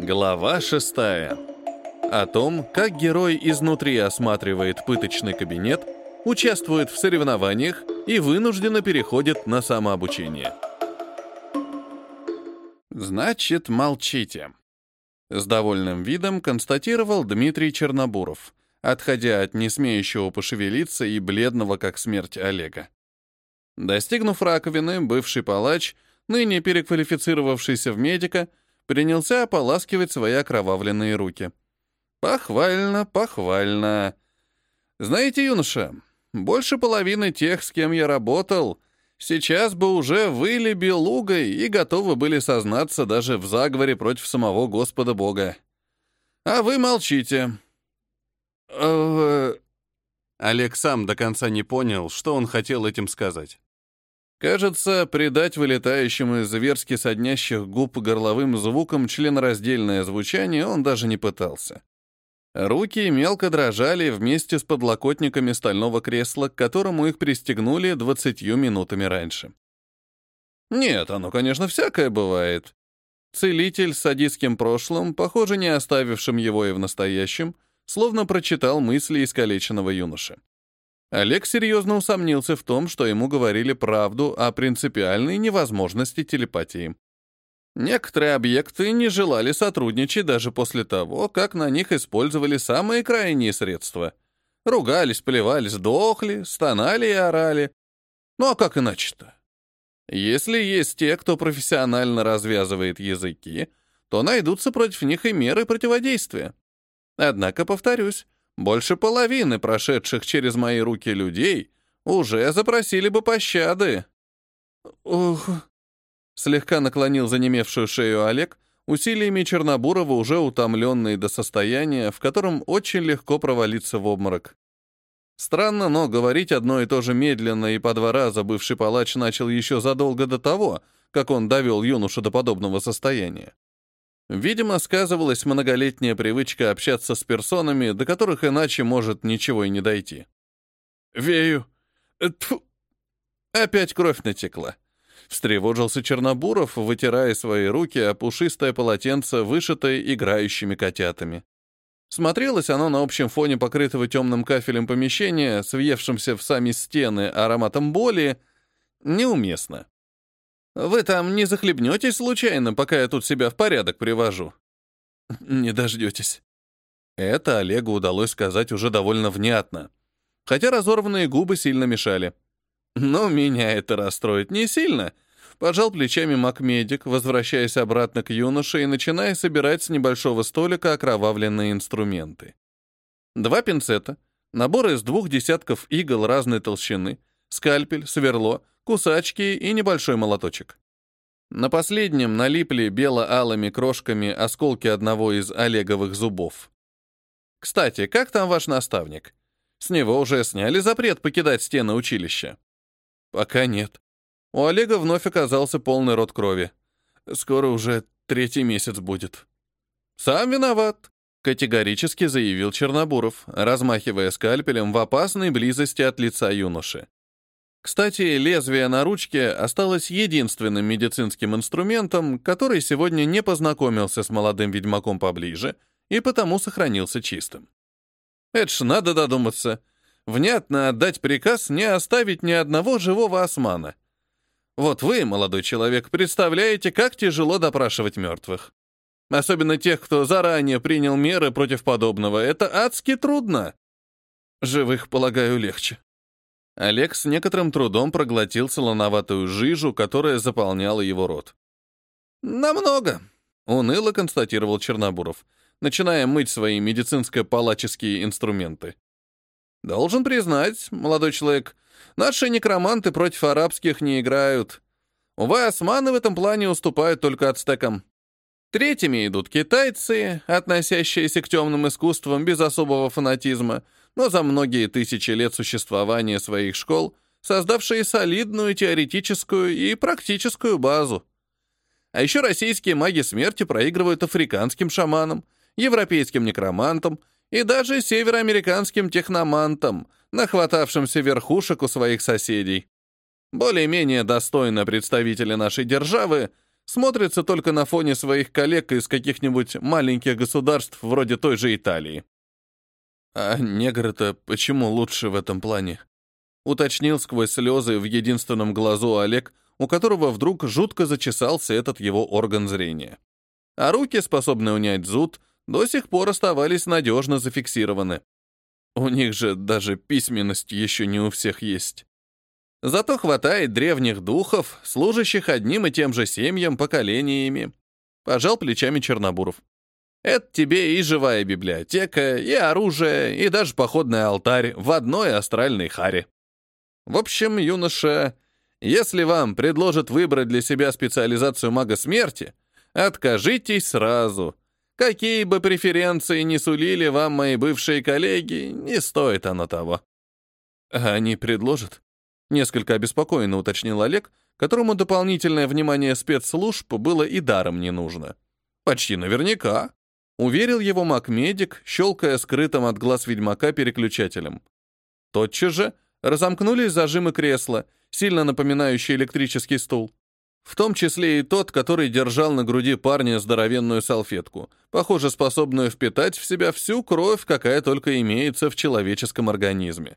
Глава шестая. О том, как герой изнутри осматривает пыточный кабинет, участвует в соревнованиях и вынужденно переходит на самообучение. «Значит, молчите», — с довольным видом констатировал Дмитрий Чернобуров, отходя от несмеющего пошевелиться и бледного, как смерть Олега. Достигнув раковины, бывший палач, ныне переквалифицировавшийся в медика, принялся ополаскивать свои окровавленные руки. «Похвально, похвально. Знаете, юноша, больше половины тех, с кем я работал, сейчас бы уже выли белугой и готовы были сознаться даже в заговоре против самого Господа Бога. А вы молчите». Э, Олег сам до конца не понял, что он хотел этим сказать. Кажется, придать вылетающему из зверски соднящих губ горловым звукам членораздельное звучание он даже не пытался. Руки мелко дрожали вместе с подлокотниками стального кресла, к которому их пристегнули двадцатью минутами раньше. Нет, оно, конечно, всякое бывает. Целитель с садистским прошлым, похоже, не оставившим его и в настоящем, словно прочитал мысли искалеченного юноши. Олег серьезно усомнился в том, что ему говорили правду о принципиальной невозможности телепатии. Некоторые объекты не желали сотрудничать даже после того, как на них использовали самые крайние средства. Ругались, плевались, дохли, стонали и орали. Ну а как иначе-то? Если есть те, кто профессионально развязывает языки, то найдутся против них и меры противодействия. Однако, повторюсь, больше половины прошедших через мои руки людей уже запросили бы пощады. Ух. Слегка наклонил занемевшую шею Олег, усилиями Чернобурова, уже утомленный до состояния, в котором очень легко провалиться в обморок. Странно, но говорить одно и то же медленно и по два раза бывший палач начал еще задолго до того, как он довел юношу до подобного состояния. Видимо, сказывалась многолетняя привычка общаться с персонами, до которых иначе может ничего и не дойти. «Вею! Тьфу!» Опять кровь натекла. Встревожился Чернобуров, вытирая свои руки о пушистое полотенце, вышитое играющими котятами. Смотрелось оно на общем фоне покрытого темным кафелем помещения, с въевшимся в сами стены ароматом боли, неуместно. Вы там не захлебнетесь случайно, пока я тут себя в порядок привожу?» «Не дождетесь». Это Олегу удалось сказать уже довольно внятно, хотя разорванные губы сильно мешали. «Но меня это расстроит не сильно», — пожал плечами Макмедик, возвращаясь обратно к юноше и начиная собирать с небольшого столика окровавленные инструменты. Два пинцета, набор из двух десятков игл разной толщины, скальпель, сверло — кусачки и небольшой молоточек. На последнем налипли бело-алыми крошками осколки одного из Олеговых зубов. «Кстати, как там ваш наставник? С него уже сняли запрет покидать стены училища?» «Пока нет. У Олега вновь оказался полный рот крови. Скоро уже третий месяц будет». «Сам виноват», — категорически заявил Чернобуров, размахивая скальпелем в опасной близости от лица юноши. Кстати, лезвие на ручке осталось единственным медицинским инструментом, который сегодня не познакомился с молодым ведьмаком поближе и потому сохранился чистым. Это ж надо додуматься. Внятно отдать приказ не оставить ни одного живого османа. Вот вы, молодой человек, представляете, как тяжело допрашивать мертвых. Особенно тех, кто заранее принял меры против подобного. Это адски трудно. Живых, полагаю, легче. Олег с некоторым трудом проглотил солоноватую жижу, которая заполняла его рот. «Намного», — уныло констатировал Чернобуров, начиная мыть свои медицинско-палаческие инструменты. «Должен признать, молодой человек, наши некроманты против арабских не играют. Увы, османы в этом плане уступают только ацтекам. Третьими идут китайцы, относящиеся к темным искусствам без особого фанатизма — но за многие тысячи лет существования своих школ создавшие солидную теоретическую и практическую базу. А еще российские маги смерти проигрывают африканским шаманам, европейским некромантам и даже североамериканским техномантам, нахватавшимся верхушек у своих соседей. Более-менее достойно представители нашей державы смотрится только на фоне своих коллег из каких-нибудь маленьких государств вроде той же Италии. А негры-то почему лучше в этом плане? Уточнил сквозь слезы в единственном глазу Олег, у которого вдруг жутко зачесался этот его орган зрения. А руки, способные унять зуд, до сих пор оставались надежно зафиксированы. У них же даже письменность еще не у всех есть. Зато хватает древних духов, служащих одним и тем же семьям поколениями. Пожал плечами Чернобуров. Это тебе и живая библиотека, и оружие, и даже походный алтарь в одной астральной харе. В общем, юноша, если вам предложат выбрать для себя специализацию мага смерти, откажитесь сразу. Какие бы преференции не сулили вам мои бывшие коллеги, не стоит оно того. Они предложат? Несколько обеспокоенно уточнил Олег, которому дополнительное внимание спецслужб было и даром не нужно. Почти наверняка. Уверил его маг-медик, щелкая скрытым от глаз ведьмака переключателем. Тотчас же разомкнулись зажимы кресла, сильно напоминающие электрический стул. В том числе и тот, который держал на груди парня здоровенную салфетку, похоже, способную впитать в себя всю кровь, какая только имеется в человеческом организме.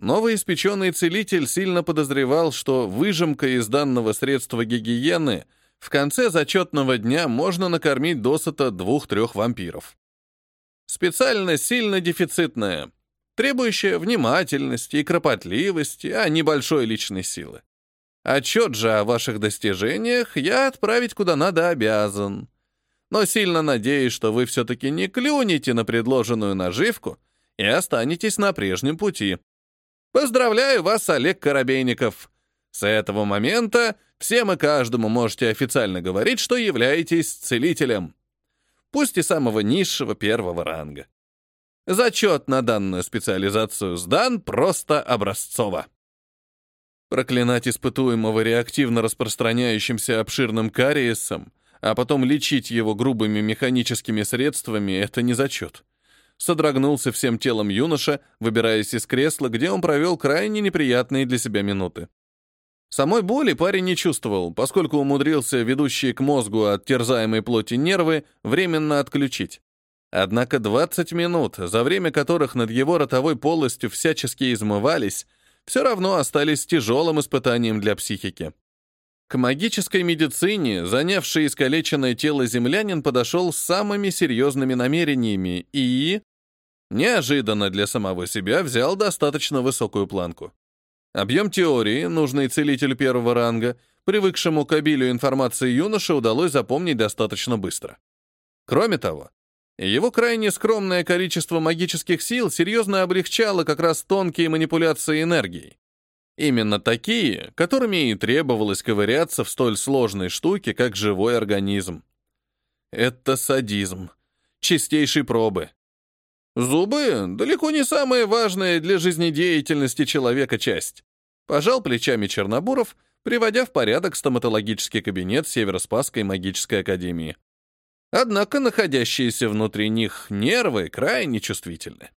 Новоиспеченный целитель сильно подозревал, что выжимка из данного средства гигиены в конце зачетного дня можно накормить досыта двух-трех вампиров. Специальность сильно дефицитная, требующая внимательности и кропотливости, а не большой личной силы. Отчет же о ваших достижениях я отправить куда надо обязан. Но сильно надеюсь, что вы все-таки не клюнете на предложенную наживку и останетесь на прежнем пути. Поздравляю вас, Олег Коробейников. С этого момента всем и каждому можете официально говорить, что являетесь целителем. Пусть и самого низшего первого ранга. Зачет на данную специализацию сдан просто образцово. Проклинать испытуемого реактивно распространяющимся обширным кариесом, а потом лечить его грубыми механическими средствами — это не зачет содрогнулся всем телом юноша, выбираясь из кресла, где он провел крайне неприятные для себя минуты. Самой боли парень не чувствовал, поскольку умудрился ведущие к мозгу от терзаемой плоти нервы временно отключить. Однако 20 минут, за время которых над его ротовой полостью всячески измывались, все равно остались тяжелым испытанием для психики. К магической медицине, занявший искалеченное тело землянин, подошел с самыми серьезными намерениями и неожиданно для самого себя взял достаточно высокую планку. Объем теории, нужный целителю первого ранга, привыкшему к обилию информации юноше, удалось запомнить достаточно быстро. Кроме того, его крайне скромное количество магических сил серьезно облегчало как раз тонкие манипуляции энергией. Именно такие, которыми и требовалось ковыряться в столь сложной штуке, как живой организм. Это садизм. Чистейшей пробы. Зубы — далеко не самая важная для жизнедеятельности человека часть. Пожал плечами Чернобуров, приводя в порядок стоматологический кабинет Северо-Спасской магической академии. Однако находящиеся внутри них нервы крайне чувствительны.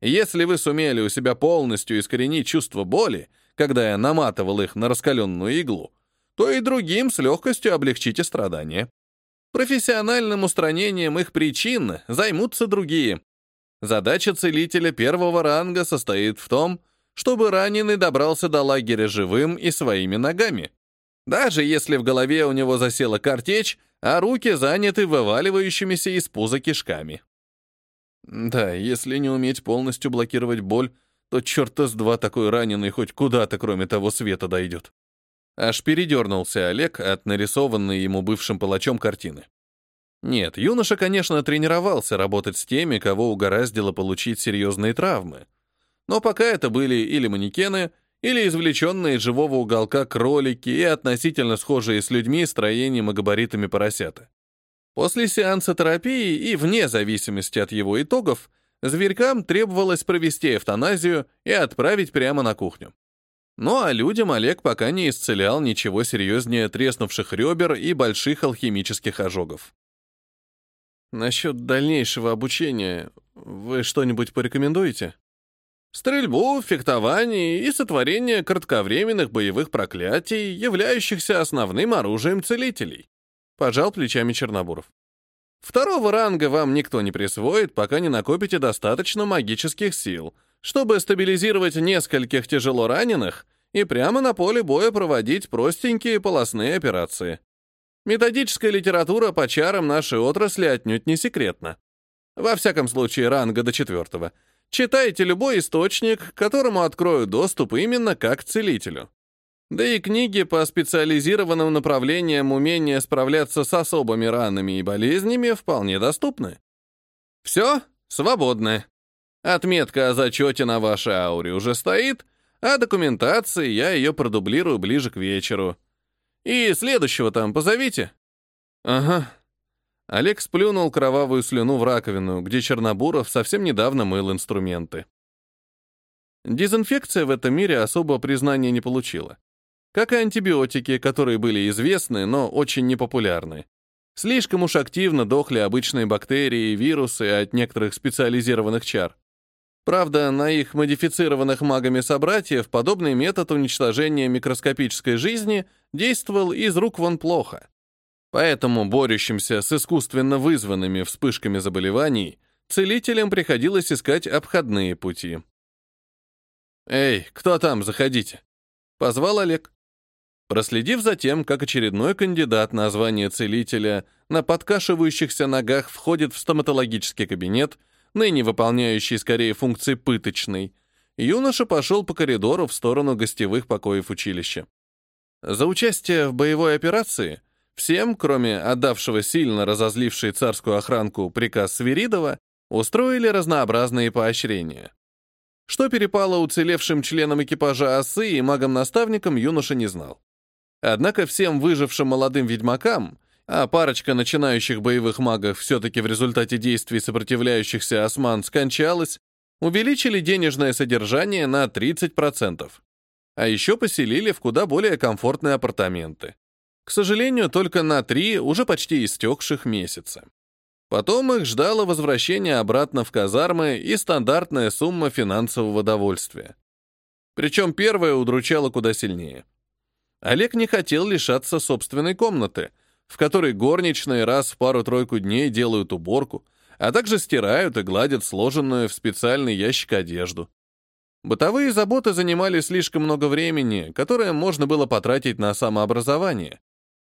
Если вы сумели у себя полностью искоренить чувство боли, когда я наматывал их на раскаленную иглу, то и другим с легкостью облегчите страдания. Профессиональным устранением их причин займутся другие, Задача целителя первого ранга состоит в том, чтобы раненый добрался до лагеря живым и своими ногами. Даже если в голове у него засела картечь, а руки заняты вываливающимися из пуза кишками. Да, если не уметь полностью блокировать боль, то черта с два такой раненый хоть куда-то, кроме того света, дойдет. Аж передернулся Олег от нарисованной ему бывшим палачом картины. Нет, юноша, конечно, тренировался работать с теми, кого угораздило получить серьезные травмы. Но пока это были или манекены, или извлеченные из живого уголка кролики и относительно схожие с людьми строением и габаритами поросята. После сеанса терапии и вне зависимости от его итогов, зверькам требовалось провести эвтаназию и отправить прямо на кухню. Ну а людям Олег пока не исцелял ничего серьезнее треснувших ребер и больших алхимических ожогов. Насчет дальнейшего обучения вы что-нибудь порекомендуете? Стрельбу, фехтование и сотворение кратковременных боевых проклятий, являющихся основным оружием целителей. Пожал плечами Чернобуров. Второго ранга вам никто не присвоит, пока не накопите достаточно магических сил, чтобы стабилизировать нескольких тяжело раненых и прямо на поле боя проводить простенькие полостные операции. Методическая литература по чарам нашей отрасли отнюдь не секретна. Во всяком случае, ранга до четвертого — Читайте любой источник, которому открою доступ именно как целителю. Да и книги по специализированным направлениям умения справляться с особыми ранами и болезнями вполне доступны. Все, свободны. Отметка о зачете на вашей ауре уже стоит, а документации я ее продублирую ближе к вечеру. И следующего там позовите. Ага, Олег сплюнул кровавую слюну в раковину, где Чернобуров совсем недавно мыл инструменты. Дезинфекция в этом мире особого признания не получила. Как и антибиотики, которые были известны, но очень непопулярны. Слишком уж активно дохли обычные бактерии и вирусы от некоторых специализированных чар. Правда, на их модифицированных магами собратьев подобный метод уничтожения микроскопической жизни действовал из рук вон плохо. Поэтому борющимся с искусственно вызванными вспышками заболеваний целителям приходилось искать обходные пути. «Эй, кто там? Заходите!» — позвал Олег. Проследив за тем, как очередной кандидат на звание целителя на подкашивающихся ногах входит в стоматологический кабинет, ныне выполняющий скорее функции пыточной, юноша пошел по коридору в сторону гостевых покоев училища. За участие в боевой операции — Всем, кроме отдавшего сильно разозлившей царскую охранку приказ Свиридова, устроили разнообразные поощрения. Что перепало уцелевшим членам экипажа осы и магам-наставникам, юноша не знал. Однако всем выжившим молодым ведьмакам, а парочка начинающих боевых магов все-таки в результате действий сопротивляющихся осман скончалась, увеличили денежное содержание на 30%. А еще поселили в куда более комфортные апартаменты. К сожалению, только на три уже почти истекших месяца. Потом их ждало возвращение обратно в казармы и стандартная сумма финансового довольствия. Причем первое удручало куда сильнее. Олег не хотел лишаться собственной комнаты, в которой горничные раз в пару-тройку дней делают уборку, а также стирают и гладят сложенную в специальный ящик одежду. Бытовые заботы занимали слишком много времени, которое можно было потратить на самообразование,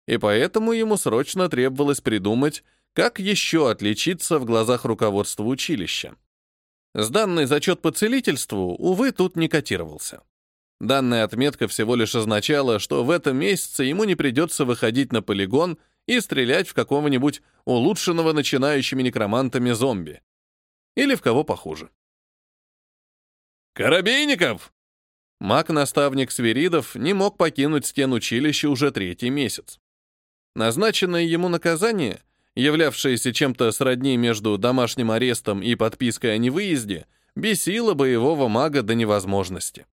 и поэтому ему срочно требовалось придумать, как еще отличиться в глазах руководства училища. Сданный зачет по целительству, увы, тут не котировался. Данная отметка всего лишь означала, что в этом месяце ему не придется выходить на полигон и стрелять в какого-нибудь улучшенного начинающими некромантами зомби. Или в кого похуже. «Коробейников!» Маг-наставник Свиридов не мог покинуть стен училища уже третий месяц. Назначенное ему наказание, являвшееся чем-то сродни между домашним арестом и подпиской о невыезде, бесило боевого мага до невозможности.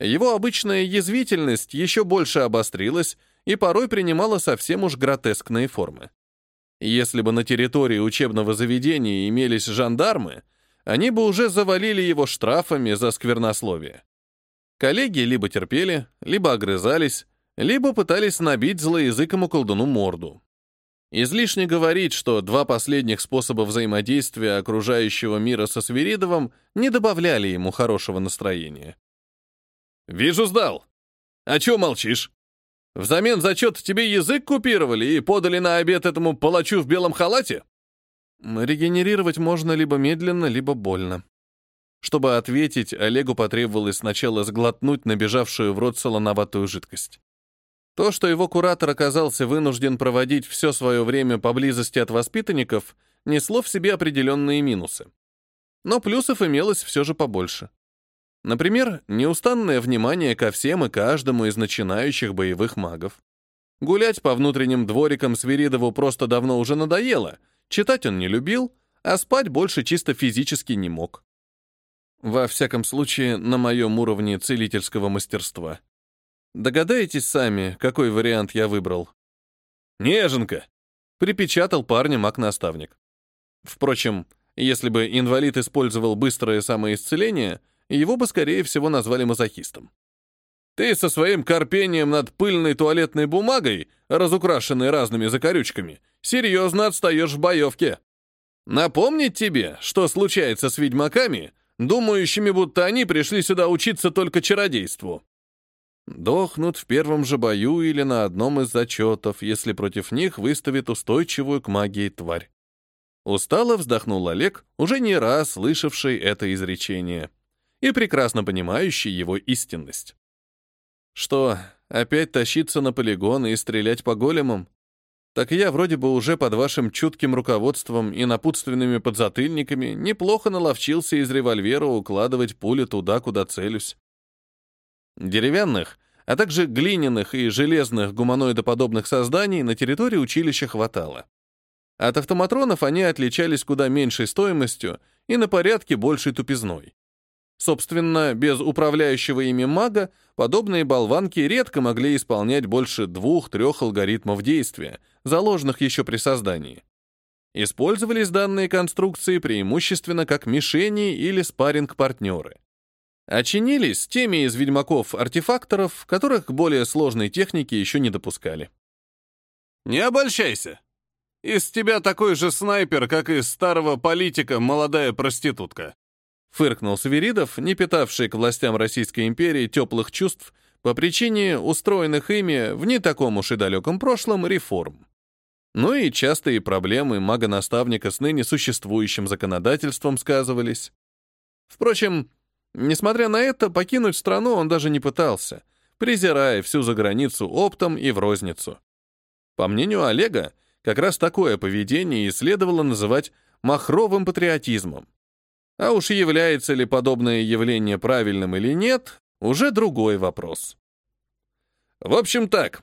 Его обычная язвительность еще больше обострилась и порой принимала совсем уж гротескные формы. Если бы на территории учебного заведения имелись жандармы, они бы уже завалили его штрафами за сквернословие. Коллеги либо терпели, либо огрызались, либо пытались набить злоязыкому колдуну морду. Излишне говорить, что два последних способа взаимодействия окружающего мира со Свиридовым не добавляли ему хорошего настроения. «Вижу, сдал. А чё молчишь? Взамен зачет тебе язык купировали и подали на обед этому палачу в белом халате?» Регенерировать можно либо медленно, либо больно. Чтобы ответить, Олегу потребовалось сначала сглотнуть набежавшую в рот солоноватую жидкость. То, что его куратор оказался вынужден проводить все свое время поблизости от воспитанников, несло в себе определенные минусы. Но плюсов имелось все же побольше. Например, неустанное внимание ко всем и каждому из начинающих боевых магов. Гулять по внутренним дворикам Свиридову просто давно уже надоело, читать он не любил, а спать больше чисто физически не мог. Во всяком случае, на моем уровне целительского мастерства. Догадаетесь сами, какой вариант я выбрал? «Неженка!» — припечатал парня маг-наставник. Впрочем, если бы инвалид использовал быстрое самоисцеление, его бы, скорее всего, назвали мазохистом. Ты со своим корпением над пыльной туалетной бумагой, разукрашенной разными закорючками, серьезно отстаешь в боевке. Напомнить тебе, что случается с ведьмаками, думающими, будто они пришли сюда учиться только чародейству. Дохнут в первом же бою или на одном из зачетов, если против них выставит устойчивую к магии тварь. Устало вздохнул Олег, уже не раз слышавший это изречение и прекрасно понимающий его истинность. Что, опять тащиться на полигоны и стрелять по големам? Так я вроде бы уже под вашим чутким руководством и напутственными подзатыльниками неплохо наловчился из револьвера укладывать пули туда, куда целюсь. Деревянных, а также глиняных и железных гуманоидоподобных созданий на территории училища хватало. От автоматронов они отличались куда меньшей стоимостью и на порядке большей тупизной. Собственно, без управляющего ими мага подобные болванки редко могли исполнять больше двух-трех алгоритмов действия, заложенных еще при создании. Использовались данные конструкции преимущественно как мишени или спарринг-партнеры. Очинились теми из ведьмаков-артефакторов, которых к более сложной технике еще не допускали. «Не обольщайся. Из тебя такой же снайпер, как из старого политика молодая проститутка», Фыркнул Саверидов, не питавший к властям Российской империи теплых чувств по причине устроенных ими в не таком уж и далеком прошлом реформ. Ну и частые проблемы мага-наставника с ныне существующим законодательством сказывались. Впрочем, несмотря на это, покинуть страну он даже не пытался, презирая всю заграницу оптом и в розницу. По мнению Олега, как раз такое поведение и следовало называть махровым патриотизмом. А уж является ли подобное явление правильным или нет, уже другой вопрос. В общем так,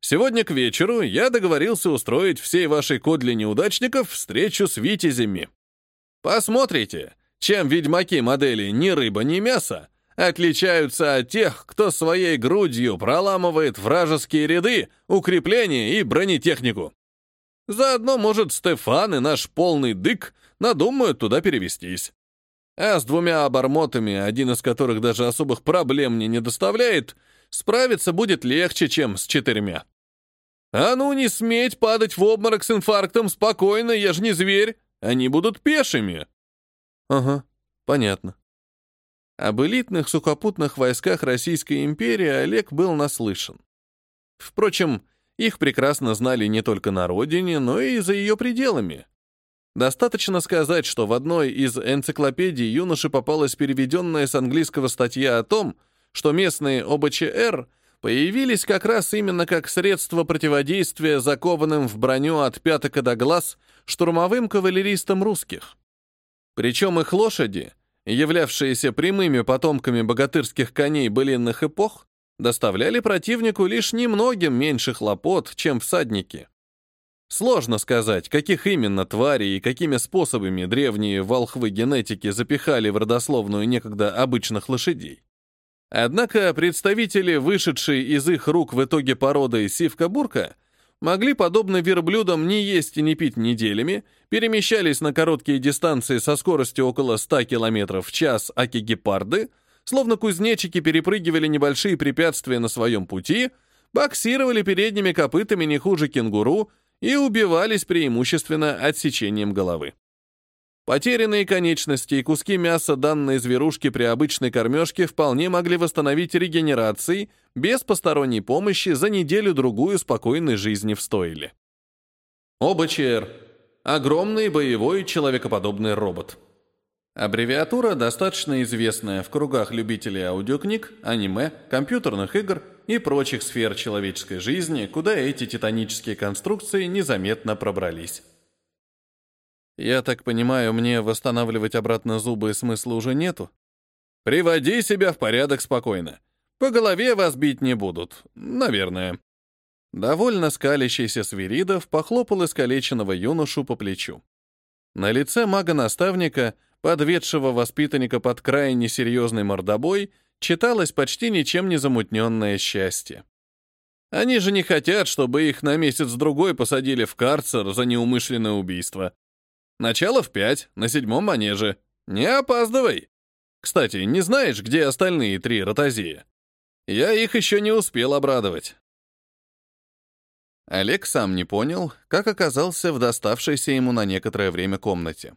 сегодня к вечеру я договорился устроить всей вашей кодле неудачников встречу с витязями. Посмотрите, чем ведьмаки модели «ни рыба, ни мясо» отличаются от тех, кто своей грудью проламывает вражеские ряды, укрепления и бронетехнику. Заодно, может, Стефан и наш полный дык надумают туда перевестись. А с двумя обормотами, один из которых даже особых проблем мне не доставляет, справиться будет легче, чем с четырьмя. А ну не сметь падать в обморок с инфарктом спокойно, я же не зверь. Они будут пешими. Ага, понятно. Об элитных сухопутных войсках Российской империи Олег был наслышан. Впрочем, их прекрасно знали не только на родине, но и за ее пределами. Достаточно сказать, что в одной из энциклопедий юноше попалась переведенная с английского статья о том, что местные ОБЧР появились как раз именно как средство противодействия закованным в броню от пяток до глаз штурмовым кавалеристам русских. Причем их лошади, являвшиеся прямыми потомками богатырских коней былинных эпох, доставляли противнику лишь немногим меньше хлопот, чем всадники. Сложно сказать, каких именно тварей и какими способами древние волхвы генетики запихали в родословную некогда обычных лошадей. Однако представители, вышедшие из их рук в итоге породы сивка-бурка, могли, подобно верблюдам, не есть и не пить неделями, перемещались на короткие дистанции со скоростью около 100 км в час аки-гепарды, словно кузнечики перепрыгивали небольшие препятствия на своем пути, боксировали передними копытами не хуже кенгуру и убивались преимущественно отсечением головы. Потерянные конечности и куски мяса данной зверушки при обычной кормежке вполне могли восстановить регенерацией без посторонней помощи за неделю-другую спокойной жизни в стойле. ОБЧР — огромный боевой человекоподобный робот. Аббревиатура достаточно известная в кругах любителей аудиокниг, аниме, компьютерных игр и прочих сфер человеческой жизни, куда эти титанические конструкции незаметно пробрались. Я так понимаю, мне восстанавливать обратно зубы смысла уже нету? Приводи себя в порядок спокойно. По голове вас бить не будут, наверное. Довольно скалящийся Свиридов похлопал искалеченного юношу по плечу. На лице мага-наставника — подведшего воспитанника под крайне серьезный мордобой, читалось почти ничем не замутненное счастье. Они же не хотят, чтобы их на месяц-другой посадили в карцер за неумышленное убийство. Начало в пять, на седьмом манеже. Не опаздывай. Кстати, не знаешь, где остальные три ротозея? Я их еще не успел обрадовать. Олег сам не понял, как оказался в доставшейся ему на некоторое время комнате.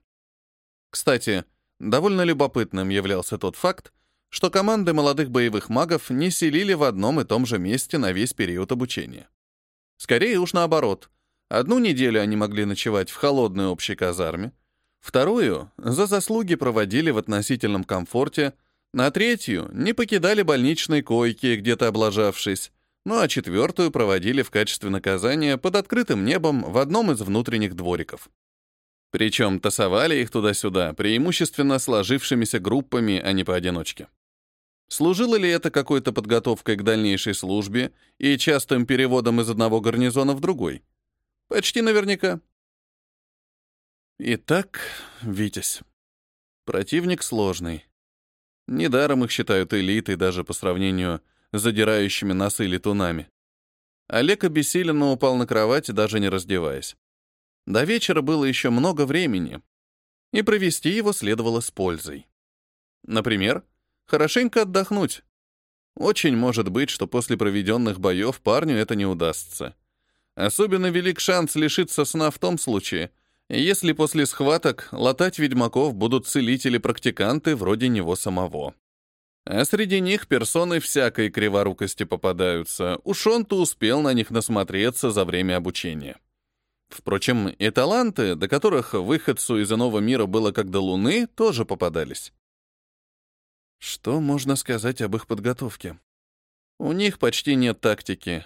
Кстати, довольно любопытным являлся тот факт, что команды молодых боевых магов не селили в одном и том же месте на весь период обучения. Скорее уж наоборот. Одну неделю они могли ночевать в холодной общей казарме, вторую за заслуги проводили в относительном комфорте, на третью не покидали больничной койки, где-то облажавшись, ну а четвертую проводили в качестве наказания под открытым небом в одном из внутренних двориков. Причем тасовали их туда-сюда, преимущественно сложившимися группами, а не поодиночке. Служило ли это какой-то подготовкой к дальнейшей службе и частым переводом из одного гарнизона в другой? Почти наверняка. Итак, Витязь. Противник сложный. Недаром их считают элитой даже по сравнению с задирающими носы летунами. Олег обессиленно упал на кровать, даже не раздеваясь. До вечера было еще много времени, и провести его следовало с пользой. Например, Хорошенько отдохнуть. Очень может быть, что после проведенных боев парню это не удастся. Особенно велик шанс лишиться сна в том случае, если после схваток латать ведьмаков будут целители-практиканты вроде него самого. А среди них персоны всякой криворукости попадаются. Уж он-то успел на них насмотреться за время обучения. Впрочем, и таланты, до которых выходцу из иного мира было как до луны, тоже попадались. Что можно сказать об их подготовке? У них почти нет тактики.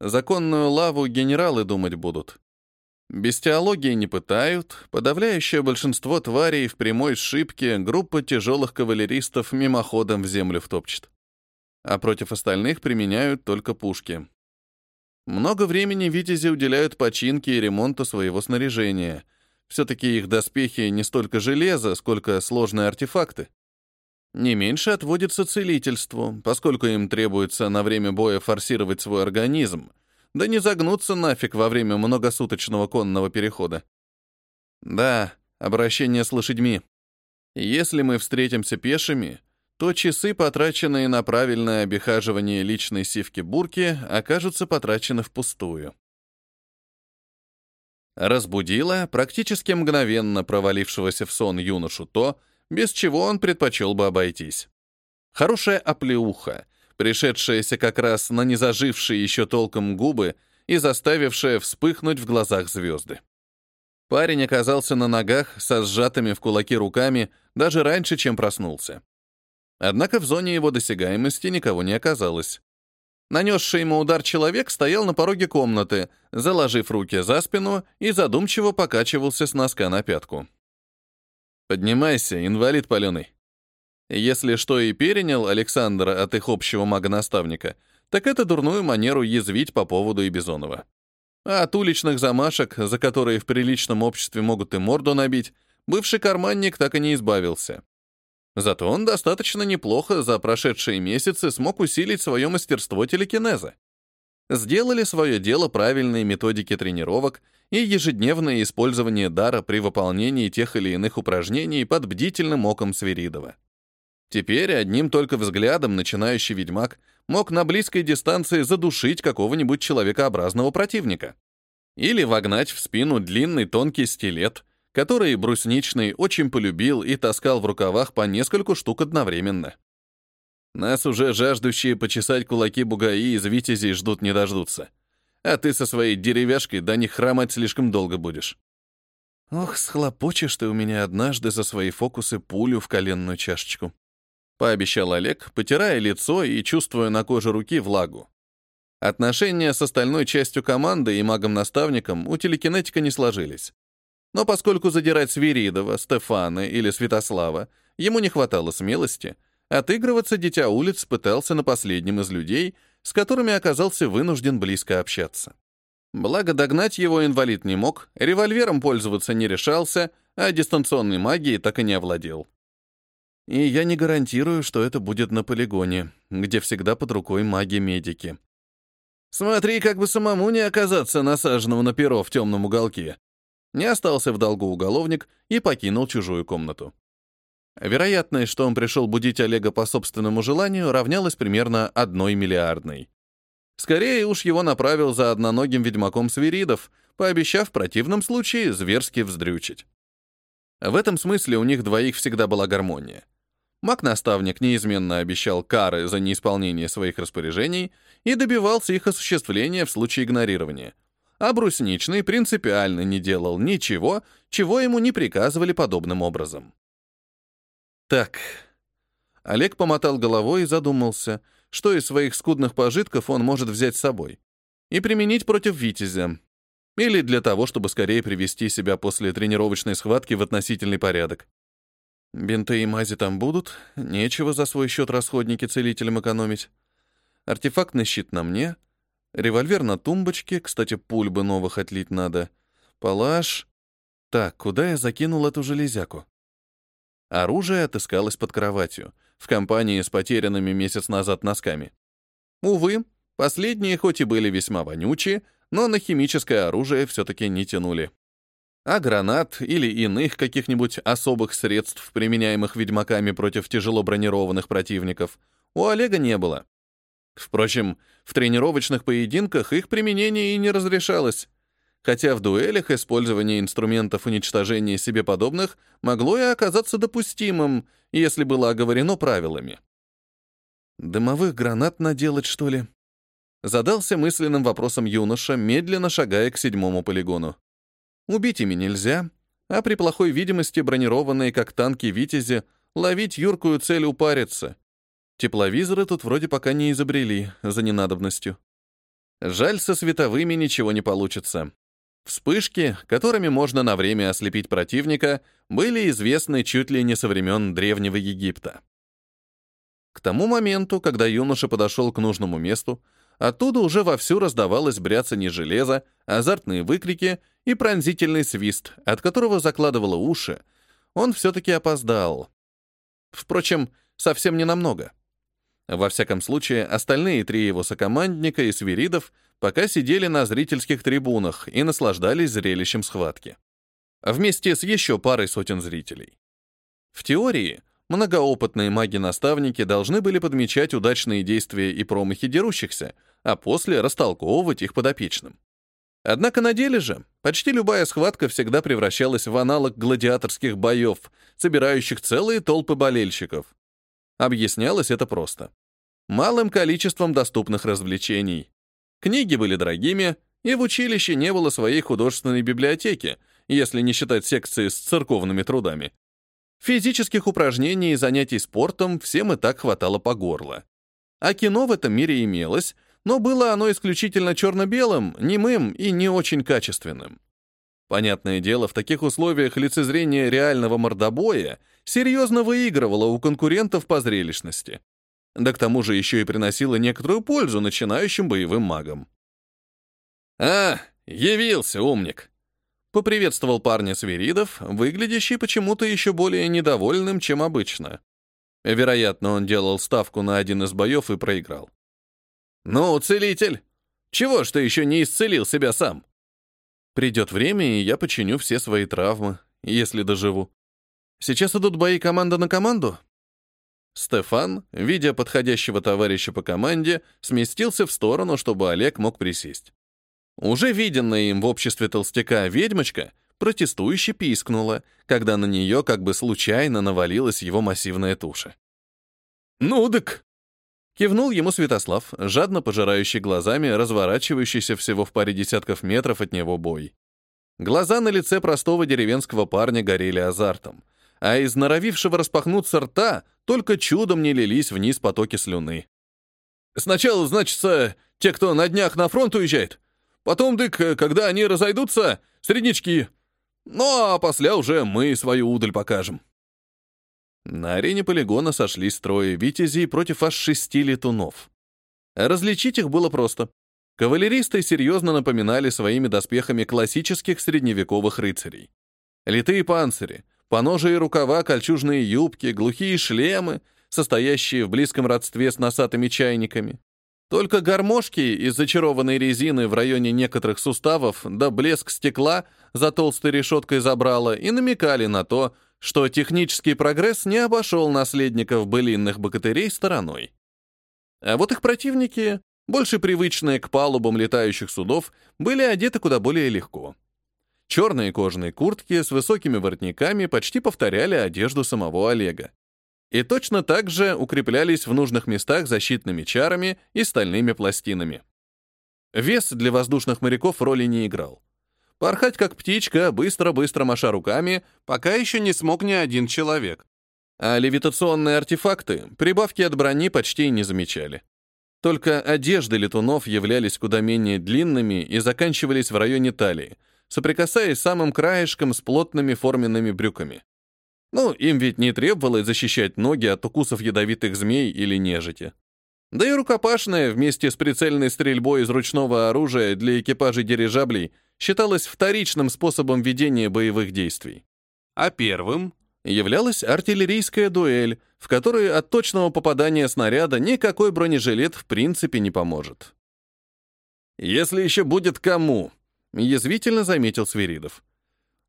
Законную лаву генералы думать будут. Без теологии не пытают, подавляющее большинство тварей в прямой шибке группа тяжелых кавалеристов мимоходом в землю втопчет. А против остальных применяют только пушки. Много времени витязи уделяют починке и ремонту своего снаряжения. Все-таки их доспехи не столько железо, сколько сложные артефакты. Не меньше отводится целительству, поскольку им требуется на время боя форсировать свой организм, да не загнуться нафиг во время многосуточного конного перехода. Да, обращение с лошадьми. Если мы встретимся пешими, то часы, потраченные на правильное обихаживание личной сивки-бурки, окажутся потрачены впустую. Разбудила практически мгновенно провалившегося в сон юношу то, без чего он предпочел бы обойтись. Хорошая оплеуха, пришедшаяся как раз на незажившие еще толком губы и заставившая вспыхнуть в глазах звезды. Парень оказался на ногах со сжатыми в кулаки руками даже раньше, чем проснулся. Однако в зоне его досягаемости никого не оказалось. Нанесший ему удар человек стоял на пороге комнаты, заложив руки за спину и задумчиво покачивался с носка на пятку. Поднимайся, инвалид паленый. Если что и перенял Александра от их общего мага-наставника, так это дурную манеру язвить по поводу и Бизонова. А от уличных замашек, за которые в приличном обществе могут и морду набить, бывший карманник так и не избавился. Зато он достаточно неплохо за прошедшие месяцы смог усилить свое мастерство телекинеза. Сделали свое дело правильные методики тренировок и ежедневное использование дара при выполнении тех или иных упражнений под бдительным оком Свиридова. Теперь одним только взглядом начинающий ведьмак мог на близкой дистанции задушить какого-нибудь человекообразного противника. Или вогнать в спину длинный тонкий стилет, который брусничный очень полюбил и таскал в рукавах по нескольку штук одновременно. Нас уже жаждущие почесать кулаки бугаи из витязей ждут не дождутся а ты со своей деревяшкой до них хромать слишком долго будешь. Ох, схлопочешь ты у меня однажды за свои фокусы пулю в коленную чашечку. Пообещал Олег, потирая лицо и чувствуя на коже руки влагу. Отношения с остальной частью команды и магом-наставником у телекинетика не сложились. Но поскольку задирать Свиридова, Стефана или Святослава ему не хватало смелости, отыгрываться Дитя улиц пытался на последнем из людей — с которыми оказался вынужден близко общаться. Благо, догнать его инвалид не мог, револьвером пользоваться не решался, а дистанционной магией так и не овладел. И я не гарантирую, что это будет на полигоне, где всегда под рукой маги-медики. Смотри, как бы самому не оказаться насаженным на перо в темном уголке. Не остался в долгу уголовник и покинул чужую комнату. Вероятность, что он пришел будить Олега по собственному желанию, равнялась примерно одной миллиардной. Скорее уж его направил за одноногим ведьмаком Свиридов, пообещав в противном случае зверски вздрючить. В этом смысле у них двоих всегда была гармония. Маг-наставник неизменно обещал кары за неисполнение своих распоряжений и добивался их осуществления в случае игнорирования. А брусничный принципиально не делал ничего, чего ему не приказывали подобным образом. Так. Олег помотал головой и задумался, что из своих скудных пожитков он может взять с собой и применить против Витязя. Или для того, чтобы скорее привести себя после тренировочной схватки в относительный порядок. Бинты и мази там будут, нечего за свой счет расходники целителям экономить. Артефактный щит на мне, револьвер на тумбочке, кстати, пуль бы новых отлить надо, палаш. Так, куда я закинул эту железяку? Оружие отыскалось под кроватью, в компании с потерянными месяц назад носками. Увы, последние хоть и были весьма вонючие, но на химическое оружие все-таки не тянули а гранат или иных каких-нибудь особых средств, применяемых ведьмаками против тяжело бронированных противников, у Олега не было. Впрочем, в тренировочных поединках их применение и не разрешалось, хотя в дуэлях использование инструментов уничтожения себе подобных могло и оказаться допустимым, если было оговорено правилами. «Дымовых гранат наделать, что ли?» Задался мысленным вопросом юноша, медленно шагая к седьмому полигону. Убить ими нельзя, а при плохой видимости бронированные, как танки «Витязи», ловить юркую цель упариться. Тепловизоры тут вроде пока не изобрели, за ненадобностью. Жаль, со световыми ничего не получится. Вспышки, которыми можно на время ослепить противника, были известны чуть ли не со времен Древнего Египта. К тому моменту, когда юноша подошел к нужному месту, оттуда уже вовсю раздавалось бряцание железа, азартные выкрики и пронзительный свист, от которого закладывало уши, он все-таки опоздал. Впрочем, совсем не намного. Во всяком случае, остальные три его сокомандника и свиридов пока сидели на зрительских трибунах и наслаждались зрелищем схватки. Вместе с еще парой сотен зрителей. В теории, многоопытные маги-наставники должны были подмечать удачные действия и промахи дерущихся, а после растолковывать их подопечным. Однако на деле же почти любая схватка всегда превращалась в аналог гладиаторских боев, собирающих целые толпы болельщиков. Объяснялось это просто. Малым количеством доступных развлечений. Книги были дорогими, и в училище не было своей художественной библиотеки, если не считать секции с церковными трудами. Физических упражнений и занятий спортом всем и так хватало по горло. А кино в этом мире имелось, но было оно исключительно черно-белым, немым и не очень качественным. Понятное дело, в таких условиях лицезрение реального мордобоя серьезно выигрывало у конкурентов по зрелищности. Да к тому же еще и приносило некоторую пользу начинающим боевым магам. «А, явился, умник!» — поприветствовал парня Свиридов, выглядящий почему-то еще более недовольным, чем обычно. Вероятно, он делал ставку на один из боев и проиграл. «Ну, целитель, чего ж ты еще не исцелил себя сам?» «Придет время, и я починю все свои травмы, если доживу. Сейчас идут бои команда на команду?» Стефан, видя подходящего товарища по команде, сместился в сторону, чтобы Олег мог присесть. Уже виденная им в обществе толстяка ведьмочка протестующе пискнула, когда на нее как бы случайно навалилась его массивная туша. «Ну, дык, Кивнул ему Святослав, жадно пожирающий глазами разворачивающийся всего в паре десятков метров от него бой. Глаза на лице простого деревенского парня горели азартом, а из норовившего распахнуться рта только чудом не лились вниз потоки слюны. «Сначала, значится, те, кто на днях на фронт уезжает. Потом, дык, когда они разойдутся, среднячки. Ну, а после уже мы свою удаль покажем». На арене полигона сошлись трое витязей против аж шести летунов. Различить их было просто. Кавалеристы серьезно напоминали своими доспехами классических средневековых рыцарей. Литые панцири, поножие рукава, кольчужные юбки, глухие шлемы, состоящие в близком родстве с носатыми чайниками. Только гармошки из зачарованной резины в районе некоторых суставов да блеск стекла за толстой решеткой забрала и намекали на то, что технический прогресс не обошел наследников былинных богатырей стороной. А вот их противники, больше привычные к палубам летающих судов, были одеты куда более легко. Черные кожаные куртки с высокими воротниками почти повторяли одежду самого Олега. И точно так же укреплялись в нужных местах защитными чарами и стальными пластинами. Вес для воздушных моряков роли не играл. Порхать как птичка, быстро-быстро маша руками, пока еще не смог ни один человек. А левитационные артефакты прибавки от брони почти не замечали. Только одежды летунов являлись куда менее длинными и заканчивались в районе талии, соприкасаясь самым краешком с плотными форменными брюками. Ну, им ведь не требовалось защищать ноги от укусов ядовитых змей или нежити. Да и рукопашная вместе с прицельной стрельбой из ручного оружия для экипажей дирижаблей считалась вторичным способом ведения боевых действий. А первым являлась артиллерийская дуэль, в которой от точного попадания снаряда никакой бронежилет в принципе не поможет. «Если еще будет кому», — язвительно заметил Свиридов.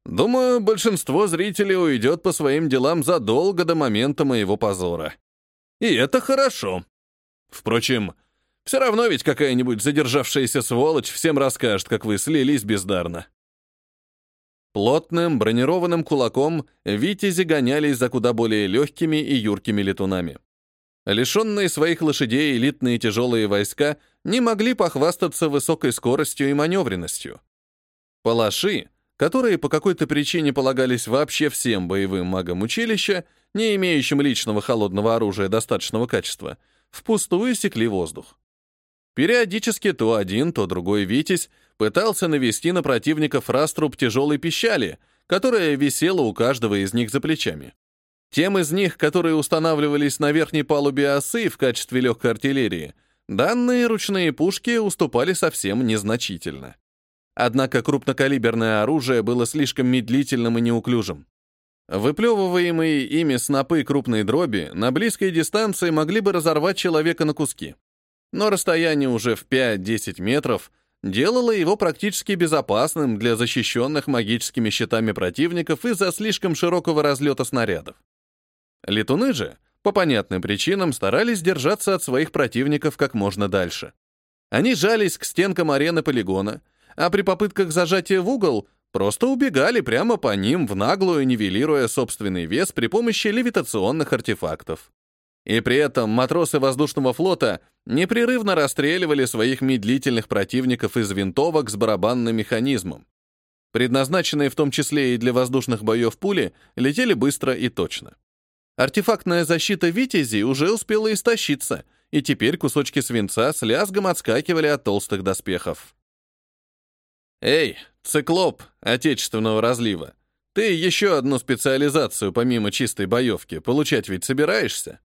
«Думаю, большинство зрителей уйдет по своим делам задолго до момента моего позора. И это хорошо. Впрочем, все равно ведь какая-нибудь задержавшаяся сволочь всем расскажет, как вы слились бездарно. Плотным бронированным кулаком витязи гонялись за куда более легкими и юркими летунами. Лишенные своих лошадей элитные тяжелые войска не могли похвастаться высокой скоростью и маневренностью. Палаши, которые по какой-то причине полагались вообще всем боевым магам училища, не имеющим личного холодного оружия достаточного качества, впустую секли воздух. Периодически то один, то другой Витязь пытался навести на противников раструб тяжелой пищали, которая висела у каждого из них за плечами. Тем из них, которые устанавливались на верхней палубе осы в качестве легкой артиллерии, данные ручные пушки уступали совсем незначительно. Однако крупнокалиберное оружие было слишком медлительным и неуклюжим. Выплевываемые ими снопы крупной дроби на близкой дистанции могли бы разорвать человека на куски. Но расстояние уже в 5-10 метров делало его практически безопасным для защищенных магическими щитами противников из-за слишком широкого разлета снарядов. Летуны же, по понятным причинам, старались держаться от своих противников как можно дальше. Они жались к стенкам арены полигона, а при попытках зажатия в угол Просто убегали прямо по ним, в наглую нивелируя собственный вес при помощи левитационных артефактов. И при этом матросы воздушного флота непрерывно расстреливали своих медлительных противников из винтовок с барабанным механизмом. Предназначенные в том числе и для воздушных боев пули летели быстро и точно. Артефактная защита «Витязи» уже успела истощиться, и теперь кусочки свинца с лязгом отскакивали от толстых доспехов. «Эй, циклоп отечественного разлива, ты еще одну специализацию помимо чистой боевки получать ведь собираешься?»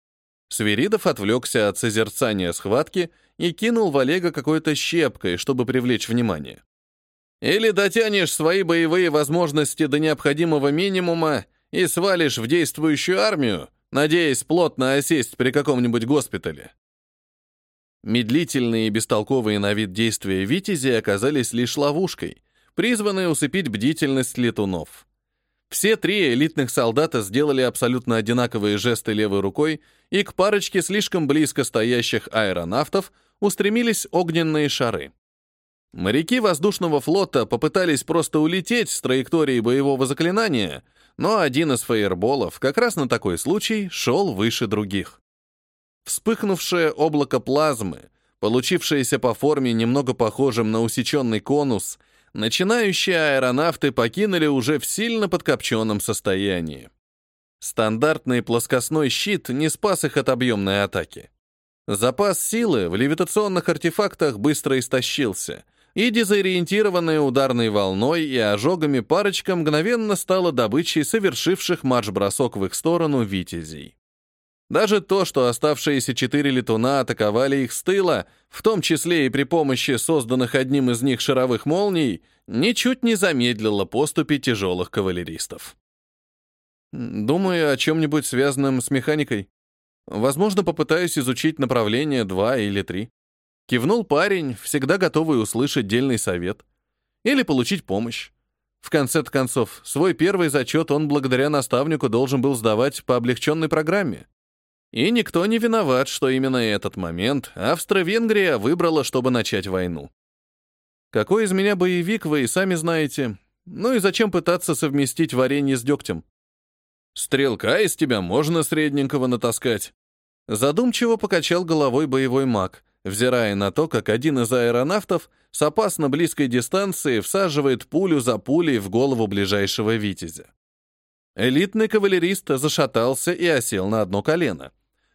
Свиридов отвлекся от созерцания схватки и кинул в Олега какой-то щепкой, чтобы привлечь внимание. «Или дотянешь свои боевые возможности до необходимого минимума и свалишь в действующую армию, надеясь плотно осесть при каком-нибудь госпитале. Медлительные и бестолковые на вид действия витязи оказались лишь ловушкой, призванной усыпить бдительность летунов. Все три элитных солдата сделали абсолютно одинаковые жесты левой рукой, и к парочке слишком близко стоящих аэронавтов устремились огненные шары. Моряки воздушного флота попытались просто улететь с траектории боевого заклинания, но один из фаерболов как раз на такой случай шел выше других. Вспыхнувшее облако плазмы, получившееся по форме немного похожим на усеченный конус, начинающие аэронавты покинули уже в сильно подкопченном состоянии. Стандартный плоскостной щит не спас их от объемной атаки. Запас силы в левитационных артефактах быстро истощился, и дезориентированная ударной волной и ожогами парочка мгновенно стала добычей совершивших марш-бросок в их сторону витязей. Даже то, что оставшиеся четыре летуна атаковали их с тыла, в том числе и при помощи созданных одним из них шаровых молний, ничуть не замедлило поступи тяжелых кавалеристов. Думаю о чем-нибудь связанном с механикой. Возможно, попытаюсь изучить направление 2 или 3. Кивнул парень, всегда готовый услышать дельный совет. Или получить помощь. В конце концов, свой первый зачет он благодаря наставнику должен был сдавать по облегченной программе. И никто не виноват, что именно этот момент Австро-Венгрия выбрала, чтобы начать войну. Какой из меня боевик, вы и сами знаете. Ну и зачем пытаться совместить варенье с дегтем? Стрелка из тебя можно средненького натаскать. Задумчиво покачал головой боевой маг, взирая на то, как один из аэронавтов с опасно близкой дистанции всаживает пулю за пулей в голову ближайшего витязя. Элитный кавалерист зашатался и осел на одно колено.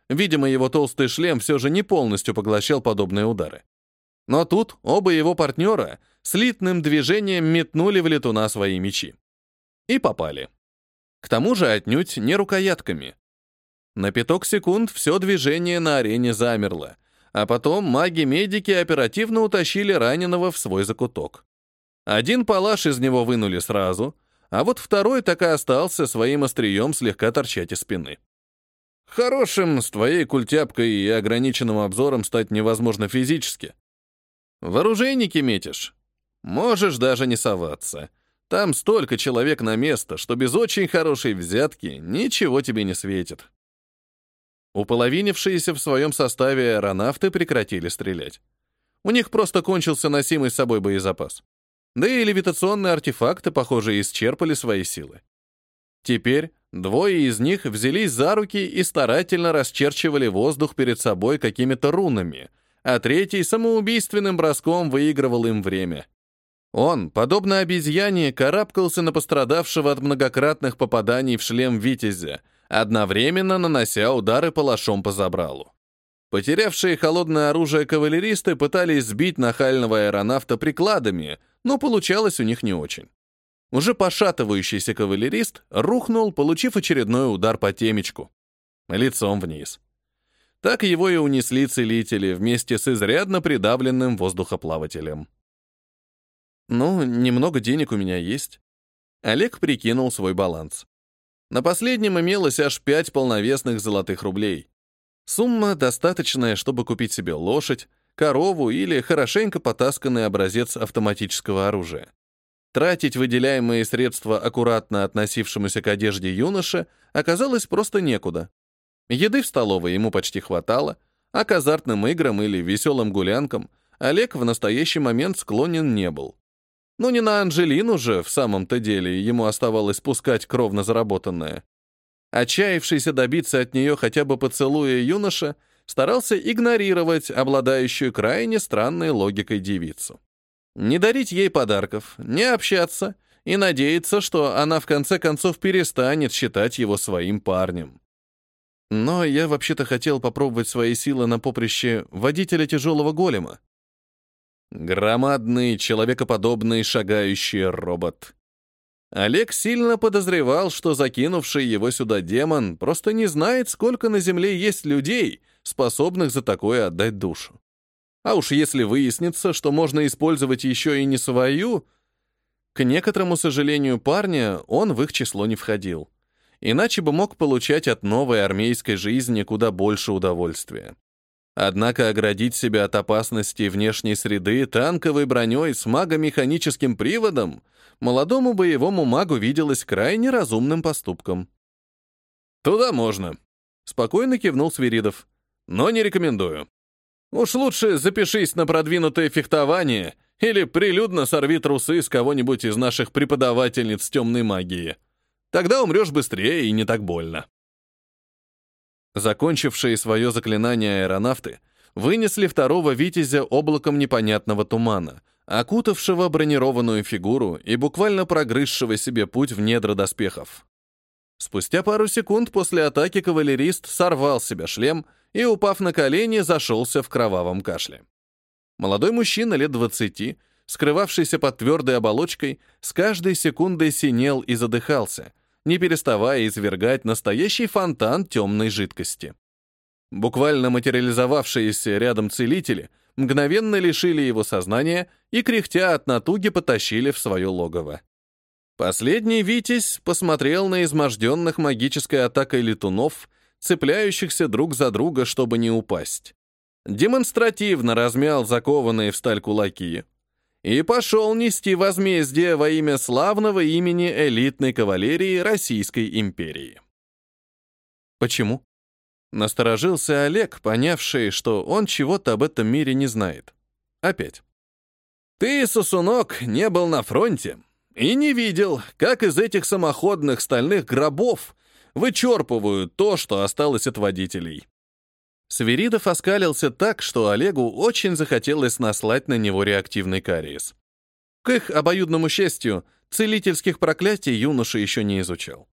Видимо, его толстый шлем все же не полностью поглощал подобные удары. Но тут оба его партнера слитным движением метнули в летуна свои мечи. И попали. К тому же отнюдь не рукоятками. На пяток секунд все движение на арене замерло, а потом маги-медики оперативно утащили раненого в свой закуток. Один палаш из него вынули сразу, а вот второй так и остался своим острием слегка торчать из спины. Хорошим с твоей культяпкой и ограниченным обзором стать невозможно физически. Вооружейники метишь? Можешь даже не соваться. Там столько человек на место, что без очень хорошей взятки ничего тебе не светит. Уполовинившиеся в своем составе аэронавты прекратили стрелять. У них просто кончился носимый с собой боезапас. Да и левитационные артефакты, похоже, исчерпали свои силы. Теперь двое из них взялись за руки и старательно расчерчивали воздух перед собой какими-то рунами, а третий самоубийственным броском выигрывал им время. Он, подобно обезьяне, карабкался на пострадавшего от многократных попаданий в шлем Витязя, одновременно нанося удары палашом по забралу. Потерявшие холодное оружие кавалеристы пытались сбить нахального аэронавта прикладами, но получалось у них не очень. Уже пошатывающийся кавалерист рухнул, получив очередной удар по темечку. Лицом вниз. Так его и унесли целители вместе с изрядно придавленным воздухоплавателем. Ну, немного денег у меня есть. Олег прикинул свой баланс. На последнем имелось аж пять полновесных золотых рублей. Сумма достаточная, чтобы купить себе лошадь, корову или хорошенько потасканный образец автоматического оружия. Тратить выделяемые средства аккуратно относившемуся к одежде юноше оказалось просто некуда. Еды в столовой ему почти хватало, а к азартным играм или веселым гулянкам Олег в настоящий момент склонен не был. Но не на Анжелину же в самом-то деле ему оставалось спускать кровно заработанное. Отчаявшийся добиться от нее хотя бы поцелуя юноша старался игнорировать обладающую крайне странной логикой девицу. Не дарить ей подарков, не общаться и надеяться, что она в конце концов перестанет считать его своим парнем. Но я вообще-то хотел попробовать свои силы на поприще водителя тяжелого голема. Громадный, человекоподобный, шагающий робот. Олег сильно подозревал, что закинувший его сюда демон просто не знает, сколько на Земле есть людей, способных за такое отдать душу. А уж если выяснится, что можно использовать еще и не свою, к некоторому сожалению парня он в их число не входил. Иначе бы мог получать от новой армейской жизни куда больше удовольствия. Однако оградить себя от опасности внешней среды танковой броней с магомеханическим приводом молодому боевому магу виделось крайне разумным поступком. «Туда можно», — спокойно кивнул Свиридов. «Но не рекомендую. Уж лучше запишись на продвинутое фехтование или прилюдно сорви трусы с кого-нибудь из наших преподавательниц темной магии. Тогда умрешь быстрее и не так больно». Закончившие свое заклинание аэронавты вынесли второго витязя облаком непонятного тумана, окутавшего бронированную фигуру и буквально прогрызшего себе путь в недра доспехов. Спустя пару секунд после атаки кавалерист сорвал себе шлем и, упав на колени, зашелся в кровавом кашле. Молодой мужчина лет двадцати, скрывавшийся под твердой оболочкой, с каждой секундой синел и задыхался, не переставая извергать настоящий фонтан темной жидкости. Буквально материализовавшиеся рядом целители мгновенно лишили его сознания и, кряхтя от натуги, потащили в свое логово. Последний Витязь посмотрел на изможденных магической атакой летунов, цепляющихся друг за друга, чтобы не упасть. Демонстративно размял закованные в сталь кулаки и пошел нести возмездие во имя славного имени элитной кавалерии Российской империи. Почему? Насторожился Олег, понявший, что он чего-то об этом мире не знает. Опять. Ты, сосунок, не был на фронте и не видел, как из этих самоходных стальных гробов вычерпывают то, что осталось от водителей. Сверидов оскалился так, что Олегу очень захотелось наслать на него реактивный кариес. К их обоюдному счастью, целительских проклятий юноша еще не изучал.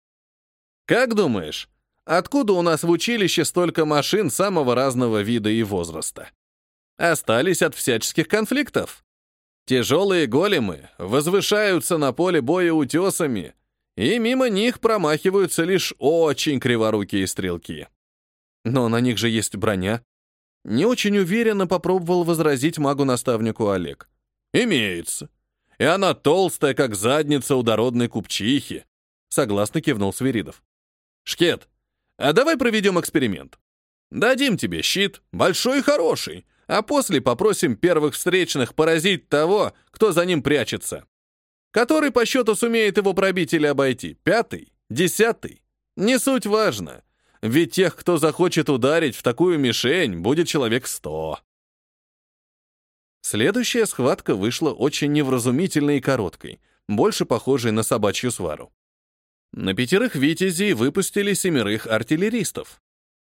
«Как думаешь, откуда у нас в училище столько машин самого разного вида и возраста? Остались от всяческих конфликтов. Тяжелые големы возвышаются на поле боя утесами, и мимо них промахиваются лишь очень криворукие стрелки. Но на них же есть броня. Не очень уверенно попробовал возразить магу-наставнику Олег. Имеется. И она толстая, как задница у дородной купчихи. Согласно кивнул Свиридов. Шкет, а давай проведем эксперимент. Дадим тебе щит, большой и хороший, а после попросим первых встречных поразить того, кто за ним прячется. Который по счету сумеет его пробить или обойти? Пятый? Десятый? Не суть важно. Ведь тех, кто захочет ударить в такую мишень, будет человек сто. Следующая схватка вышла очень невразумительной и короткой, больше похожей на собачью свару. На пятерых витязей выпустили семерых артиллеристов.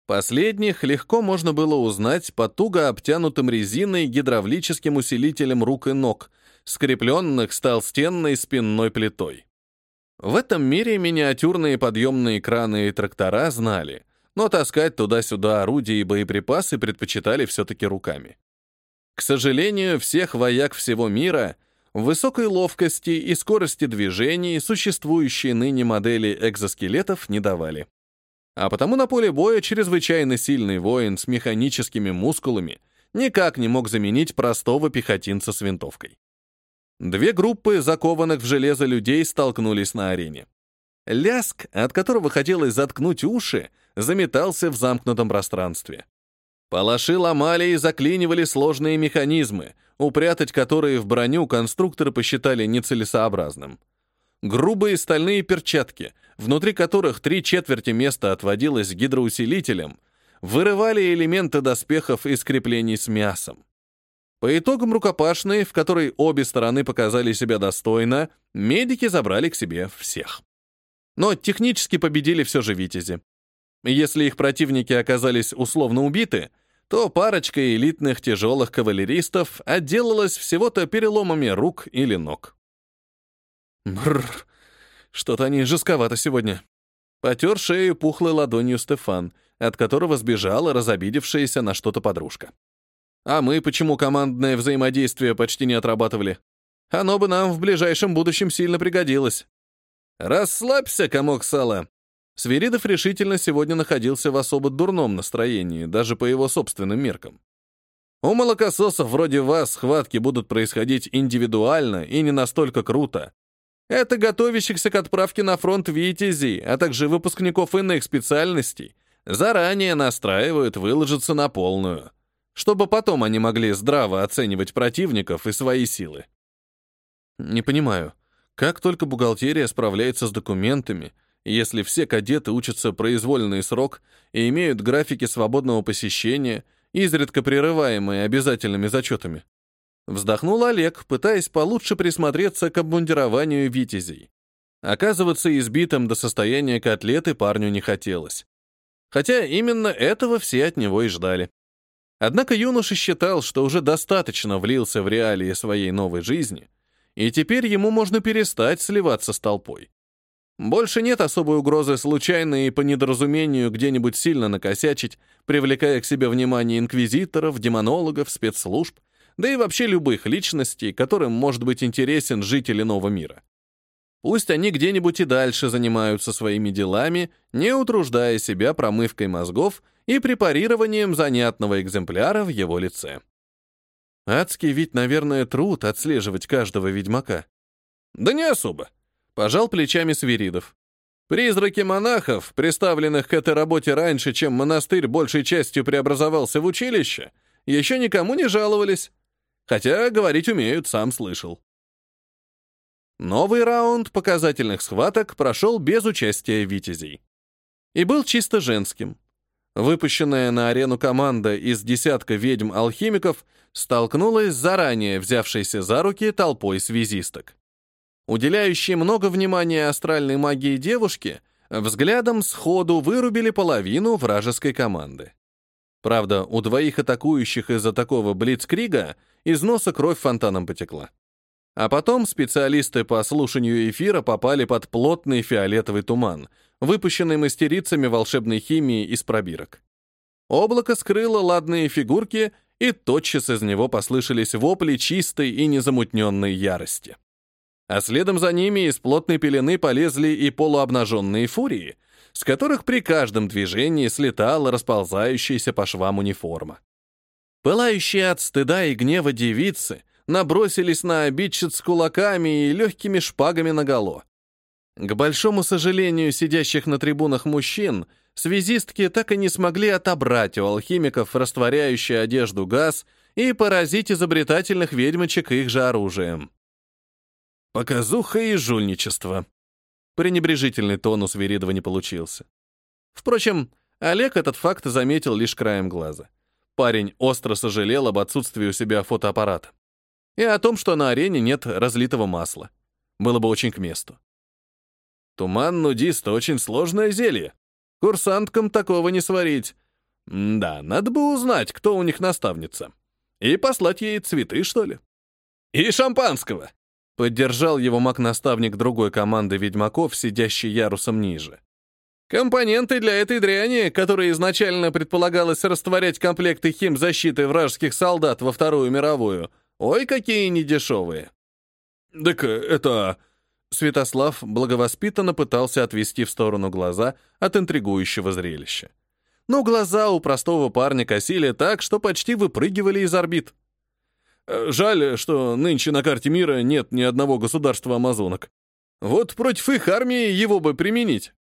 Последних легко можно было узнать по туго обтянутым резиной гидравлическим усилителем рук и ног, скрепленных с толстенной спинной плитой. В этом мире миниатюрные подъемные краны и трактора знали, но таскать туда-сюда орудия и боеприпасы предпочитали все-таки руками. К сожалению, всех вояк всего мира высокой ловкости и скорости движений существующие ныне модели экзоскелетов не давали. А потому на поле боя чрезвычайно сильный воин с механическими мускулами никак не мог заменить простого пехотинца с винтовкой. Две группы закованных в железо людей столкнулись на арене. Ляск, от которого хотелось заткнуть уши, заметался в замкнутом пространстве. Палаши ломали и заклинивали сложные механизмы, упрятать которые в броню конструкторы посчитали нецелесообразным. Грубые стальные перчатки, внутри которых три четверти места отводилось гидроусилителем, вырывали элементы доспехов из креплений с мясом. По итогам рукопашной, в которой обе стороны показали себя достойно, медики забрали к себе всех. Но технически победили все же витязи. Если их противники оказались условно убиты, то парочка элитных тяжелых кавалеристов отделалась всего-то переломами рук или ног. Бррр, что-то они жестковато сегодня. Потер шею пухлой ладонью Стефан, от которого сбежала разобидевшаяся на что-то подружка. А мы почему командное взаимодействие почти не отрабатывали? Оно бы нам в ближайшем будущем сильно пригодилось. Расслабься, комок сала. Свиридов решительно сегодня находился в особо дурном настроении, даже по его собственным меркам. У молокососов вроде вас схватки будут происходить индивидуально и не настолько круто. Это готовящихся к отправке на фронт витязей, а также выпускников иных специальностей заранее настраивают выложиться на полную чтобы потом они могли здраво оценивать противников и свои силы. Не понимаю, как только бухгалтерия справляется с документами, если все кадеты учатся произвольный срок и имеют графики свободного посещения, изредка прерываемые обязательными зачетами. Вздохнул Олег, пытаясь получше присмотреться к обмундированию витязей. Оказываться избитым до состояния котлеты парню не хотелось. Хотя именно этого все от него и ждали. Однако юноша считал, что уже достаточно влился в реалии своей новой жизни, и теперь ему можно перестать сливаться с толпой. Больше нет особой угрозы случайно и по недоразумению где-нибудь сильно накосячить, привлекая к себе внимание инквизиторов, демонологов, спецслужб, да и вообще любых личностей, которым может быть интересен житель иного мира. Пусть они где-нибудь и дальше занимаются своими делами, не утруждая себя промывкой мозгов и препарированием занятного экземпляра в его лице. Адский ведь, наверное, труд отслеживать каждого ведьмака. Да не особо. Пожал плечами Свиридов. Призраки монахов, представленных к этой работе раньше, чем монастырь большей частью преобразовался в училище, еще никому не жаловались. Хотя говорить умеют, сам слышал. Новый раунд показательных схваток прошел без участия витязей. И был чисто женским. Выпущенная на арену команда из десятка ведьм-алхимиков столкнулась с заранее взявшейся за руки толпой связисток. Уделяющие много внимания астральной магии девушки взглядом сходу вырубили половину вражеской команды. Правда, у двоих атакующих из-за такого блицкрига из носа кровь фонтаном потекла. А потом специалисты по слушанию эфира попали под плотный фиолетовый туман, выпущенный мастерицами волшебной химии из пробирок. Облако скрыло ладные фигурки, и тотчас из него послышались вопли чистой и незамутненной ярости. А следом за ними из плотной пелены полезли и полуобнаженные фурии, с которых при каждом движении слетала расползающаяся по швам униформа. Пылающие от стыда и гнева девицы набросились на обидчиц с кулаками и легкими шпагами наголо. К большому сожалению сидящих на трибунах мужчин, связистки так и не смогли отобрать у алхимиков растворяющую одежду газ и поразить изобретательных ведьмочек их же оружием. Показуха и жульничество. Пренебрежительный тон у Свиридова не получился. Впрочем, Олег этот факт заметил лишь краем глаза. Парень остро сожалел об отсутствии у себя фотоаппарата. И о том, что на арене нет разлитого масла. Было бы очень к месту. Туман нудист — очень сложное зелье. Курсанткам такого не сварить. да, надо бы узнать, кто у них наставница. И послать ей цветы, что ли. И шампанского. Поддержал его маг-наставник другой команды ведьмаков, сидящий ярусом ниже. Компоненты для этой дряни, которые изначально предполагалось растворять комплекты химзащиты вражеских солдат во Вторую мировую, ой, какие недешевые. «Так это...» Святослав благовоспитанно пытался отвести в сторону глаза от интригующего зрелища. Но глаза у простого парня косили так, что почти выпрыгивали из орбит. Э, жаль, что нынче на карте мира нет ни одного государства амазонок. Вот против их армии его бы применить.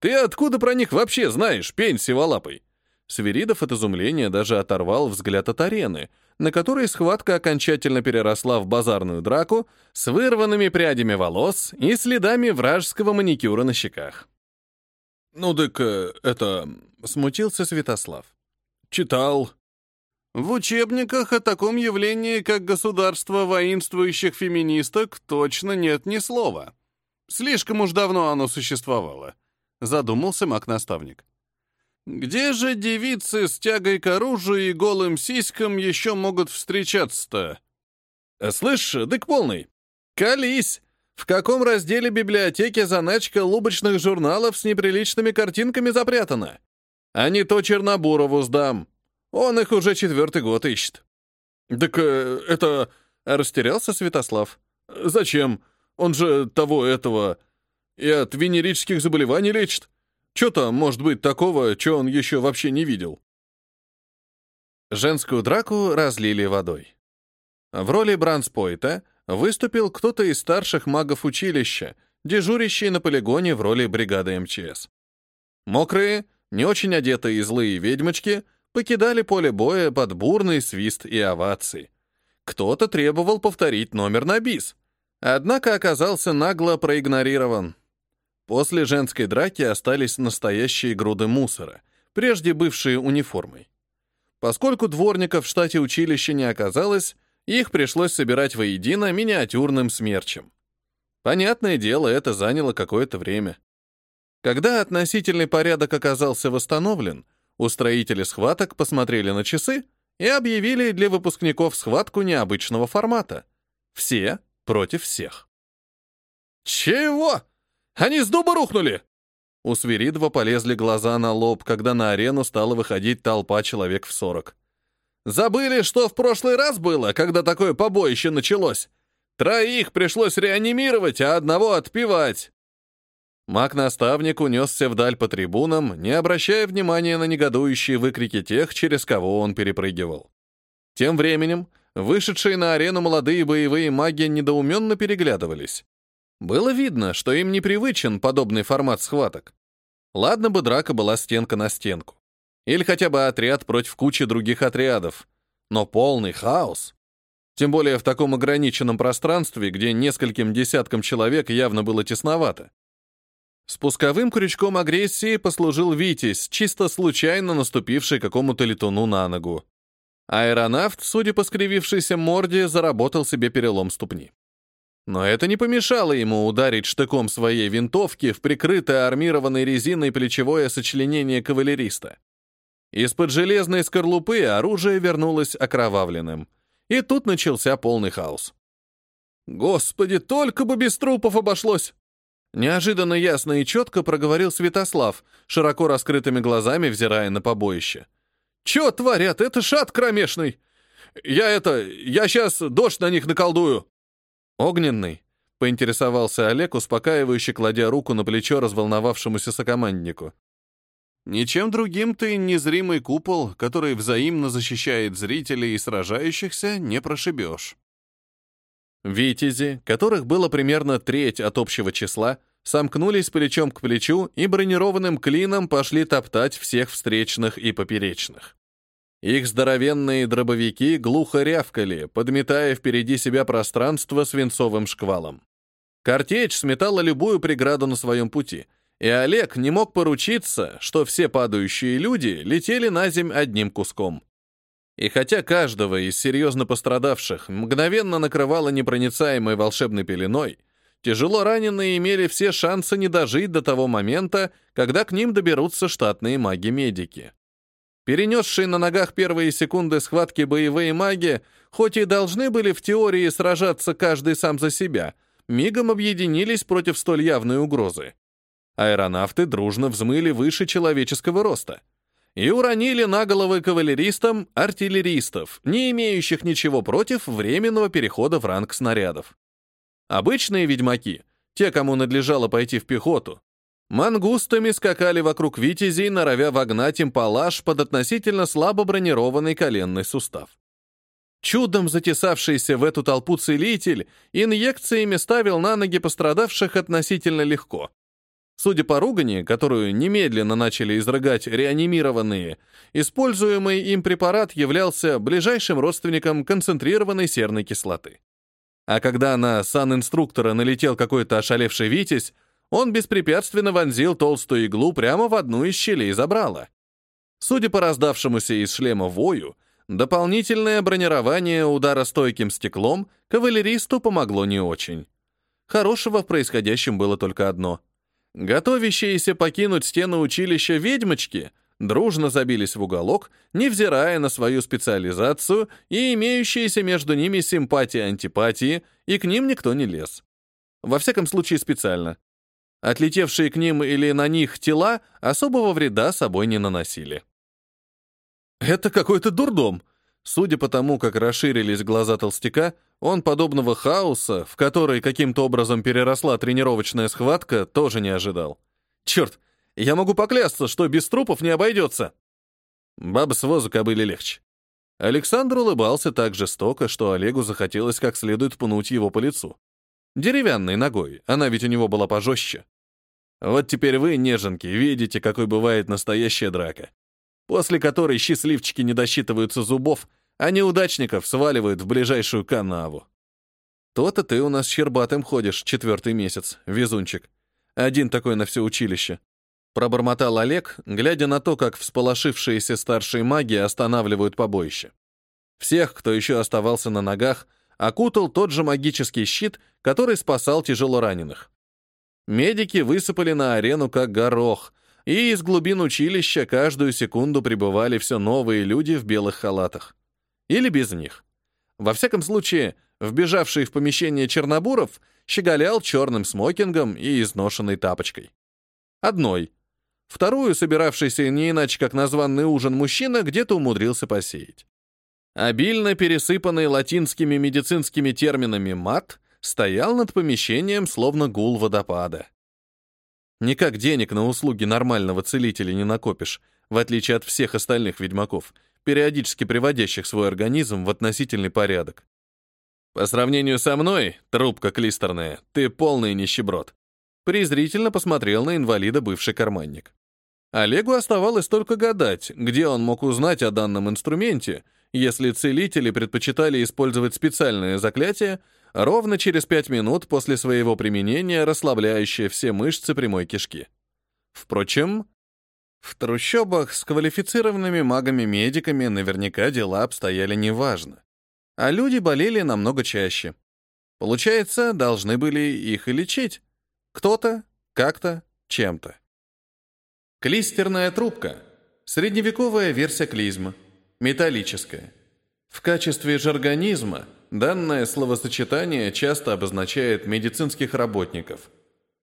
Ты откуда про них вообще знаешь, пень сиволапый? Сверидов от изумления даже оторвал взгляд от арены, на которой схватка окончательно переросла в базарную драку с вырванными прядями волос и следами вражеского маникюра на щеках. «Ну так э, это...» — смутился Святослав. «Читал. В учебниках о таком явлении, как государство воинствующих феминисток, точно нет ни слова. Слишком уж давно оно существовало, задумался маг-наставник. Где же девицы с тягой к оружию и голым сиськам еще могут встречаться-то? Слышь, дык полный, колись! В каком разделе библиотеки заначка лубочных журналов с неприличными картинками запрятана? А не то Чернобурову сдам. Он их уже четвертый год ищет. Так э, это... Растерялся Святослав. Зачем? Он же того этого... И от венерических заболеваний лечит. Что там может быть такого, что он еще вообще не видел? Женскую драку разлили водой. В роли Бранспойта выступил кто-то из старших магов училища, дежурящий на полигоне в роли бригады МЧС. Мокрые, не очень одетые и злые ведьмочки покидали поле боя под бурный свист и овации. Кто-то требовал повторить номер на бис, однако оказался нагло проигнорирован. После женской драки остались настоящие груды мусора, прежде бывшие униформой. Поскольку дворников в штате училища не оказалось, их пришлось собирать воедино миниатюрным смерчем. Понятное дело, это заняло какое-то время. Когда относительный порядок оказался восстановлен, Устроители схваток посмотрели на часы и объявили для выпускников схватку необычного формата. Все против всех. «Чего? Они с дуба рухнули!» У Свиридова полезли глаза на лоб, когда на арену стала выходить толпа человек в сорок. «Забыли, что в прошлый раз было, когда такое побоище началось? Троих пришлось реанимировать, а одного отпивать. Маг-наставник унесся вдаль по трибунам, не обращая внимания на негодующие выкрики тех, через кого он перепрыгивал. Тем временем, вышедшие на арену молодые боевые маги недоуменно переглядывались. Было видно, что им непривычен подобный формат схваток. Ладно бы драка была стенка на стенку. Или хотя бы отряд против кучи других отрядов. Но полный хаос. Тем более в таком ограниченном пространстве, где нескольким десяткам человек явно было тесновато. Спусковым крючком агрессии послужил Витязь, чисто случайно наступивший какому-то летуну на ногу. Аэронавт, судя по скривившейся морде, заработал себе перелом ступни. Но это не помешало ему ударить штыком своей винтовки в прикрытое армированной резиной плечевое сочленение кавалериста. Из-под железной скорлупы оружие вернулось окровавленным. И тут начался полный хаос. «Господи, только бы без трупов обошлось!» Неожиданно ясно и четко проговорил Святослав, широко раскрытыми глазами взирая на побоище. «Чё творят? Это шат кромешный! Я это... Я сейчас дождь на них наколдую!» «Огненный?» — поинтересовался Олег, успокаивающе кладя руку на плечо разволновавшемуся сокоманднику. «Ничем другим ты незримый купол, который взаимно защищает зрителей и сражающихся, не прошибешь». Витязи, которых было примерно треть от общего числа, сомкнулись плечом к плечу и бронированным клином пошли топтать всех встречных и поперечных. Их здоровенные дробовики глухо рявкали, подметая впереди себя пространство свинцовым шквалом. Картечь сметала любую преграду на своем пути, и Олег не мог поручиться, что все падающие люди летели на земь одним куском. И хотя каждого из серьезно пострадавших мгновенно накрывало непроницаемой волшебной пеленой, тяжело раненые имели все шансы не дожить до того момента, когда к ним доберутся штатные маги-медики. Перенесшие на ногах первые секунды схватки боевые маги, хоть и должны были в теории сражаться каждый сам за себя, мигом объединились против столь явной угрозы. Аэронавты дружно взмыли выше человеческого роста — и уронили на головы кавалеристам артиллеристов, не имеющих ничего против временного перехода в ранг снарядов. Обычные ведьмаки, те, кому надлежало пойти в пехоту, мангустами скакали вокруг витязей, норовя вогнать им палаш под относительно слабо бронированный коленный сустав. Чудом затесавшийся в эту толпу целитель инъекциями ставил на ноги пострадавших относительно легко. Судя по ругани, которую немедленно начали изрыгать реанимированные, используемый им препарат являлся ближайшим родственником концентрированной серной кислоты. А когда на сан-инструктора налетел какой-то ошалевший Витязь, он беспрепятственно вонзил толстую иглу прямо в одну из щелей забрала. Судя по раздавшемуся из шлема вою, дополнительное бронирование ударостойким стеклом кавалеристу помогло не очень. Хорошего в происходящем было только одно — Готовящиеся покинуть стену училища ведьмочки дружно забились в уголок, невзирая на свою специализацию и имеющиеся между ними симпатии и антипатии, и к ним никто не лез. Во всяком случае, специально. Отлетевшие к ним или на них тела особого вреда собой не наносили. «Это какой-то дурдом», Судя по тому, как расширились глаза толстяка, он подобного хаоса, в который каким-то образом переросла тренировочная схватка, тоже не ожидал. Черт, я могу поклясться, что без трупов не обойдется. Баба с возу кобыли легче. Александр улыбался так жестоко, что Олегу захотелось как следует пнуть его по лицу. Деревянной ногой, она ведь у него была пожестче. Вот теперь вы, неженки, видите, какой бывает настоящая драка после которой счастливчики не досчитываются зубов, а неудачников сваливают в ближайшую канаву. То-то ты у нас щербатым ходишь четвертый месяц, везунчик. Один такой на все училище. Пробормотал Олег, глядя на то, как всполошившиеся старшие маги останавливают побоище. Всех, кто еще оставался на ногах, окутал тот же магический щит, который спасал тяжело раненых. Медики высыпали на арену как горох, и из глубин училища каждую секунду прибывали все новые люди в белых халатах. Или без них. Во всяком случае, вбежавший в помещение Чернобуров щеголял черным смокингом и изношенной тапочкой. Одной. Вторую, собиравшийся не иначе как на званный ужин мужчина, где-то умудрился посеять. Обильно пересыпанный латинскими медицинскими терминами мат стоял над помещением, словно гул водопада. Никак денег на услуги нормального целителя не накопишь, в отличие от всех остальных ведьмаков, периодически приводящих свой организм в относительный порядок. По сравнению со мной, трубка клистерная, ты полный нищеброд. Презрительно посмотрел на инвалида бывший карманник. Олегу оставалось только гадать, где он мог узнать о данном инструменте если целители предпочитали использовать специальное заклятие, ровно через 5 минут после своего применения расслабляющее все мышцы прямой кишки. Впрочем, в трущобах с квалифицированными магами-медиками наверняка дела обстояли неважно. А люди болели намного чаще. Получается, должны были их и лечить. Кто-то, как-то, чем-то. Клистерная трубка. Средневековая версия клизма. Металлическая. В качестве жаргонизма данное словосочетание часто обозначает медицинских работников –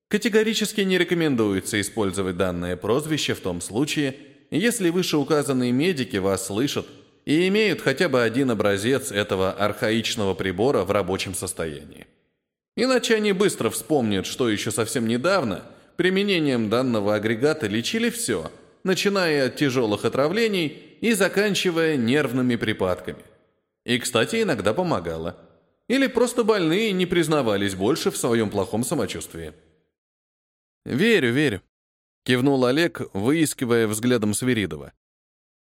Категорически не рекомендуется использовать данное прозвище в том случае, если вышеуказанные медики вас слышат и имеют хотя бы один образец этого архаичного прибора в рабочем состоянии. Иначе они быстро вспомнят, что еще совсем недавно применением данного агрегата лечили все, начиная от тяжелых отравлений и заканчивая нервными припадками. И, кстати, иногда помогало. Или просто больные не признавались больше в своем плохом самочувствии. «Верю, верю», — кивнул Олег, выискивая взглядом Свиридова.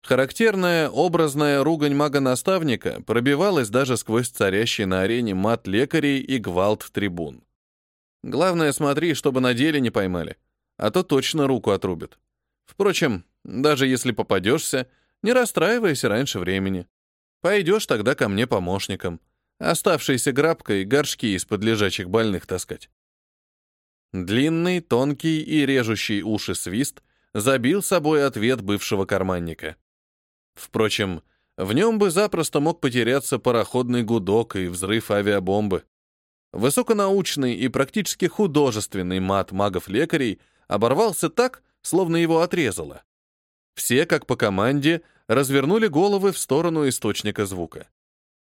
Характерная, образная ругань мага-наставника пробивалась даже сквозь царящий на арене мат лекарей и гвалт трибун. Главное, смотри, чтобы на деле не поймали, а то точно руку отрубят. Впрочем, даже если попадешься, не расстраивайся раньше времени. Пойдешь тогда ко мне помощником. Оставшейся грабкой горшки из-под лежачих больных таскать. Длинный, тонкий и режущий уши свист забил собой ответ бывшего карманника. Впрочем, в нем бы запросто мог потеряться пароходный гудок и взрыв авиабомбы. Высоконаучный и практически художественный мат магов-лекарей оборвался так, словно его отрезало. Все, как по команде, развернули головы в сторону источника звука.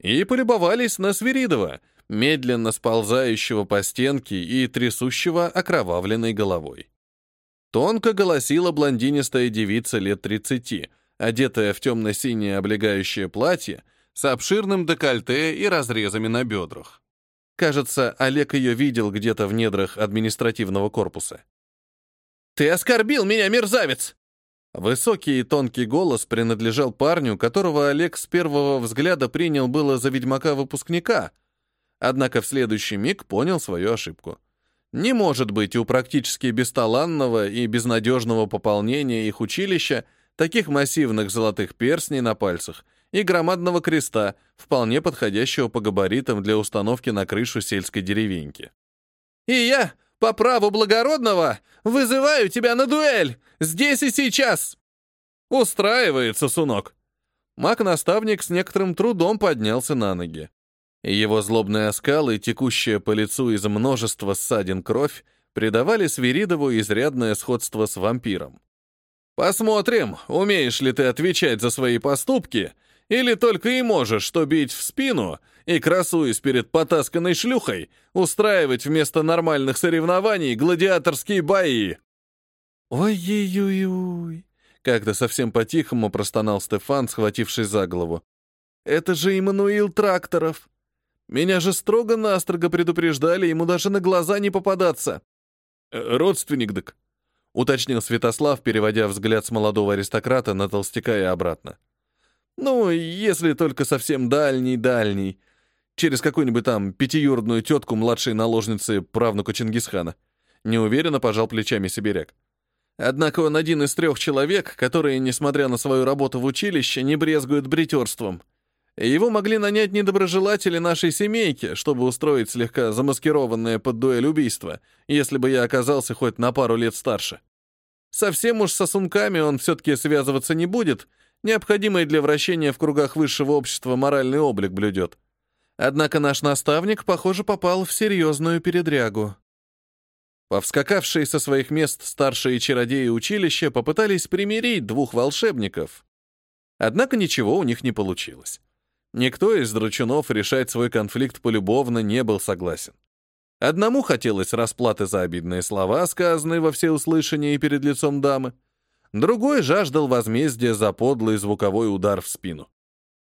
И полюбовались на Свиридова, медленно сползающего по стенке и трясущего окровавленной головой. Тонко голосила блондинистая девица лет 30, одетая в темно-синее облегающее платье с обширным декольте и разрезами на бедрах. Кажется, Олег ее видел где-то в недрах административного корпуса. «Ты оскорбил меня, мерзавец!» Высокий и тонкий голос принадлежал парню, которого Олег с первого взгляда принял было за ведьмака-выпускника — однако в следующий миг понял свою ошибку. Не может быть у практически бесталанного и безнадежного пополнения их училища таких массивных золотых перстней на пальцах и громадного креста, вполне подходящего по габаритам для установки на крышу сельской деревеньки. «И я, по праву благородного, вызываю тебя на дуэль! Здесь и сейчас!» «Устраивается, сунок!» Маг-наставник с некоторым трудом поднялся на ноги. Его злобные оскалы, текущая по лицу из множества ссадин кровь, придавали Свиридову изрядное сходство с вампиром. «Посмотрим, умеешь ли ты отвечать за свои поступки, или только и можешь что бить в спину и, красуясь перед потасканной шлюхой, устраивать вместо нормальных соревнований гладиаторские бои». «Ой-ой-ой-ой!» — как-то совсем по-тихому простонал Стефан, схватившись за голову. «Это же Иммануил Тракторов!» Меня же строго-настрого предупреждали ему даже на глаза не попадаться. Э, родственник дык, уточнил Святослав, переводя взгляд с молодого аристократа на толстяка и обратно. Ну, если только совсем дальний-дальний, через какую-нибудь там пятиюродную тетку младшей наложницы правнука Чингисхана. Неуверенно пожал плечами сибиряк. Однако он один из трех человек, которые, несмотря на свою работу в училище, не брезгуют бритерством — его могли нанять недоброжелатели нашей семейки, чтобы устроить слегка замаскированное под дуэль убийство, если бы я оказался хоть на пару лет старше. Совсем уж сосунками он все-таки связываться не будет, необходимый для вращения в кругах высшего общества моральный облик блюдет. Однако наш наставник, похоже, попал в серьезную передрягу. Повскакавшие со своих мест старшие чародеи училища попытались примирить двух волшебников. Однако ничего у них не получилось. Никто из драчунов решать свой конфликт полюбовно не был согласен. Одному хотелось расплаты за обидные слова, сказанные во всеуслышание и перед лицом дамы. Другой жаждал возмездия за подлый звуковой удар в спину.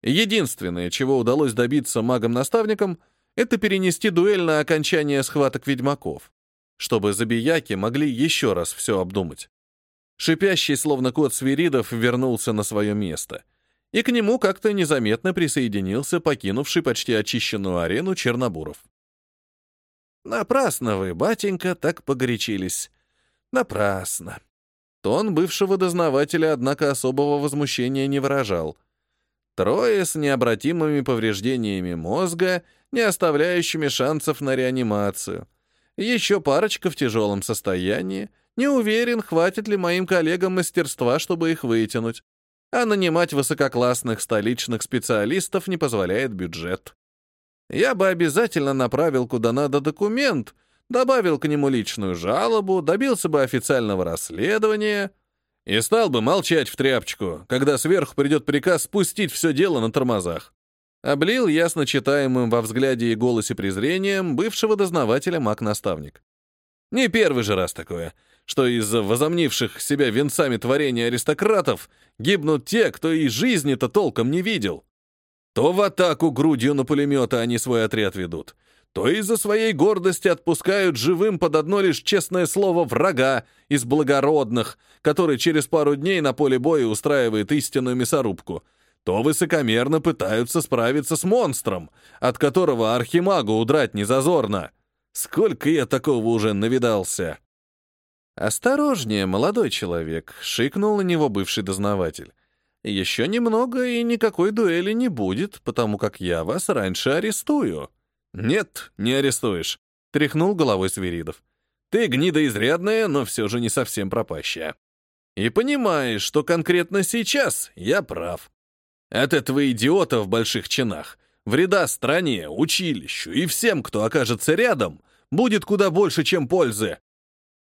Единственное, чего удалось добиться магам-наставникам, это перенести дуэль на окончание схваток ведьмаков, чтобы забияки могли еще раз все обдумать. Шипящий, словно кот свиридов, вернулся на свое место — и к нему как-то незаметно присоединился покинувший почти очищенную арену Чернобуров. «Напрасно вы, батенька, так погорячились. Напрасно». Тон бывшего дознавателя, однако, особого возмущения не выражал. Трое с необратимыми повреждениями мозга, не оставляющими шансов на реанимацию. Еще парочка в тяжелом состоянии. Не уверен, хватит ли моим коллегам мастерства, чтобы их вытянуть. А нанимать высококлассных столичных специалистов не позволяет бюджет. Я бы обязательно направил куда надо документ, добавил к нему личную жалобу, добился бы официального расследования и стал бы молчать в тряпочку, когда сверху придет приказ спустить все дело на тормозах. Облил ясно читаемым во взгляде и голосе презрением бывшего дознавателя маг-наставник. Не первый же раз такое, что из-за возомнивших себя венцами творения аристократов гибнут те, кто и жизни-то толком не видел. То в атаку грудью на пулеметы они свой отряд ведут, то из-за своей гордости отпускают живым под одно лишь честное слово врага из благородных, который через пару дней на поле боя устраивает истинную мясорубку, то высокомерно пытаются справиться с монстром, от которого архимагу удрать не зазорно. Сколько я такого уже навидался. «Осторожнее, молодой человек», — шикнул на него бывший дознаватель. Еще немного, и никакой дуэли не будет, потому как я вас раньше арестую». «Нет, не арестуешь», — тряхнул головой Свиридов. «Ты гнида изрядная, но все же не совсем пропащая. И понимаешь, что конкретно сейчас я прав. От этого идиота в больших чинах вреда стране, училищу и всем, кто окажется рядом, будет куда больше, чем пользы.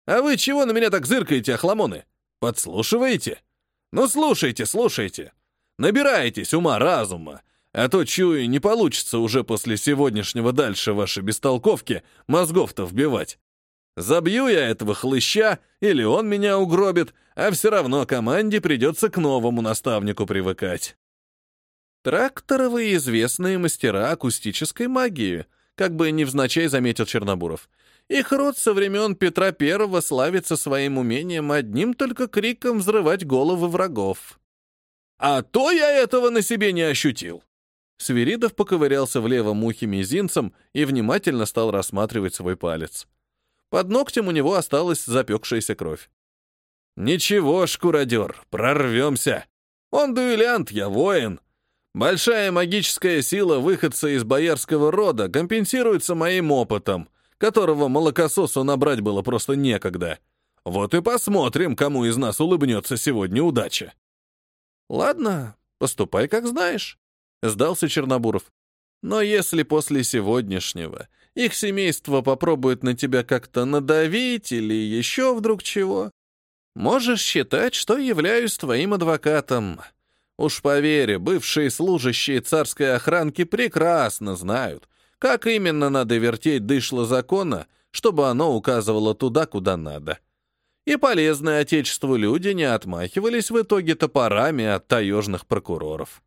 А вы чего на меня так зыркаете, охламоны? Подслушиваете?» Ну, слушайте, слушайте. Набирайтесь ума-разума, а то, чую, не получится уже после сегодняшнего дальше ваши бестолковки мозгов-то вбивать. Забью я этого хлыща, или он меня угробит, а все равно команде придется к новому наставнику привыкать. Тракторовые известные мастера акустической магии, как бы невзначай заметил Чернобуров — их род со времен Петра Первого славится своим умением одним только криком взрывать головы врагов. «А то я этого на себе не ощутил!» Свиридов поковырялся в левом ухе мизинцем и внимательно стал рассматривать свой палец. Под ногтем у него осталась запекшаяся кровь. «Ничего, шкуродер, прорвемся. Он дуэлянт, я воин. Большая магическая сила выходца из боярского рода компенсируется моим опытом которого молокососу набрать было просто некогда. Вот и посмотрим, кому из нас улыбнется сегодня удача. Ладно, поступай как знаешь, сдался Чернобуров. Но если после сегодняшнего их семейство попробует на тебя как-то надавить или еще вдруг чего, можешь считать, что являюсь твоим адвокатом. Уж поверь, бывшие служащие царской охранки прекрасно знают, как именно надо вертеть дышло закона, чтобы оно указывало туда, куда надо? И полезные отечеству люди не отмахивались в итоге топорами от таежных прокуроров.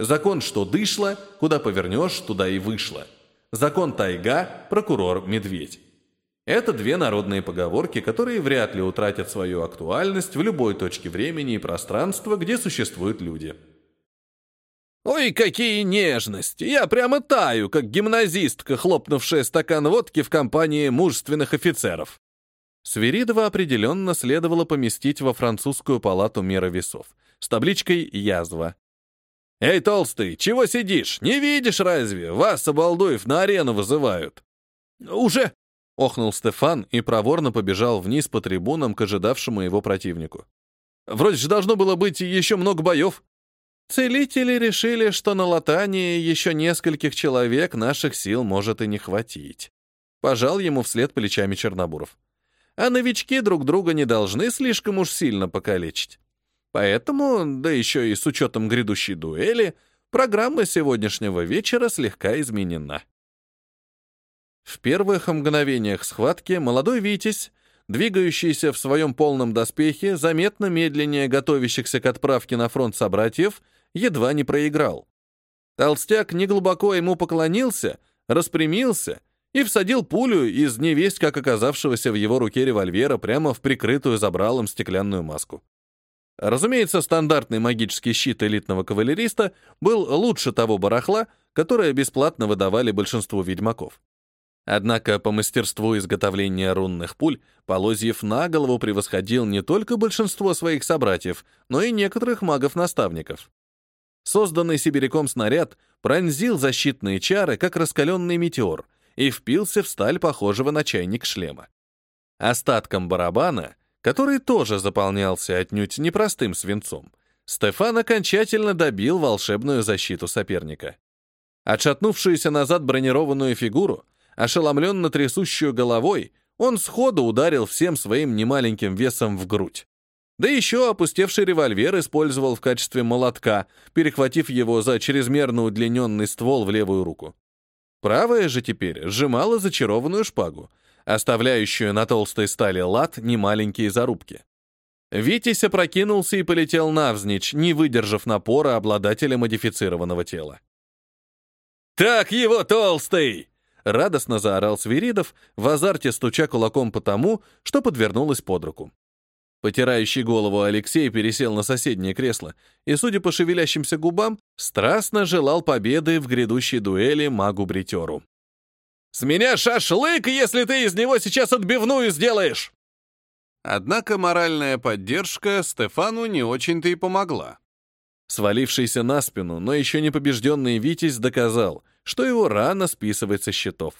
Закон, что дышло, куда повернешь, туда и вышло. Закон тайга, прокурор медведь. Это две народные поговорки, которые вряд ли утратят свою актуальность в любой точке времени и пространства, где существуют люди. Ой, какие нежности! Я прямо таю, как гимназистка, хлопнувшая стакан водки в компании мужественных офицеров. Свиридова определенно следовало поместить во французскую палату меры весов с табличкой «Язва». «Эй, толстый, чего сидишь? Не видишь разве? Вас, обалдуев, на арену вызывают». «Уже!» — охнул Стефан и проворно побежал вниз по трибунам к ожидавшему его противнику. «Вроде же должно было быть еще много боев». Целители решили, что на латании еще нескольких человек наших сил может и не хватить. Пожал ему вслед плечами Чернобуров. А новички друг друга не должны слишком уж сильно покалечить. Поэтому, да еще и с учетом грядущей дуэли, программа сегодняшнего вечера слегка изменена. В первых мгновениях схватки молодой Витязь, двигающийся в своем полном доспехе, заметно медленнее готовящихся к отправке на фронт собратьев, едва не проиграл. Толстяк неглубоко ему поклонился, распрямился и всадил пулю из невесть как оказавшегося в его руке револьвера прямо в прикрытую забралом стеклянную маску. Разумеется, стандартный магический щит элитного кавалериста был лучше того барахла, которое бесплатно выдавали большинству ведьмаков. Однако по мастерству изготовления рунных пуль Полозьев на голову превосходил не только большинство своих собратьев, но и некоторых магов-наставников. Созданный сибиряком снаряд пронзил защитные чары, как раскаленный метеор, и впился в сталь похожего на чайник шлема. Остатком барабана, который тоже заполнялся отнюдь непростым свинцом, Стефан окончательно добил волшебную защиту соперника. Отшатнувшуюся назад бронированную фигуру, ошеломленно трясущую головой, он сходу ударил всем своим немаленьким весом в грудь. Да еще опустевший револьвер использовал в качестве молотка, перехватив его за чрезмерно удлиненный ствол в левую руку. Правая же теперь сжимала зачарованную шпагу, оставляющую на толстой стали лад немаленькие зарубки. Витязь опрокинулся и полетел навзничь, не выдержав напора обладателя модифицированного тела. «Так его, толстый!» — радостно заорал Свиридов, в азарте стуча кулаком по тому, что подвернулось под руку. Потирающий голову Алексей пересел на соседнее кресло и, судя по шевелящимся губам, страстно желал победы в грядущей дуэли магу-бритеру. «С меня шашлык, если ты из него сейчас отбивную сделаешь!» Однако моральная поддержка Стефану не очень-то и помогла. Свалившийся на спину, но еще не побежденный Витязь доказал, что его рано списывать со счетов.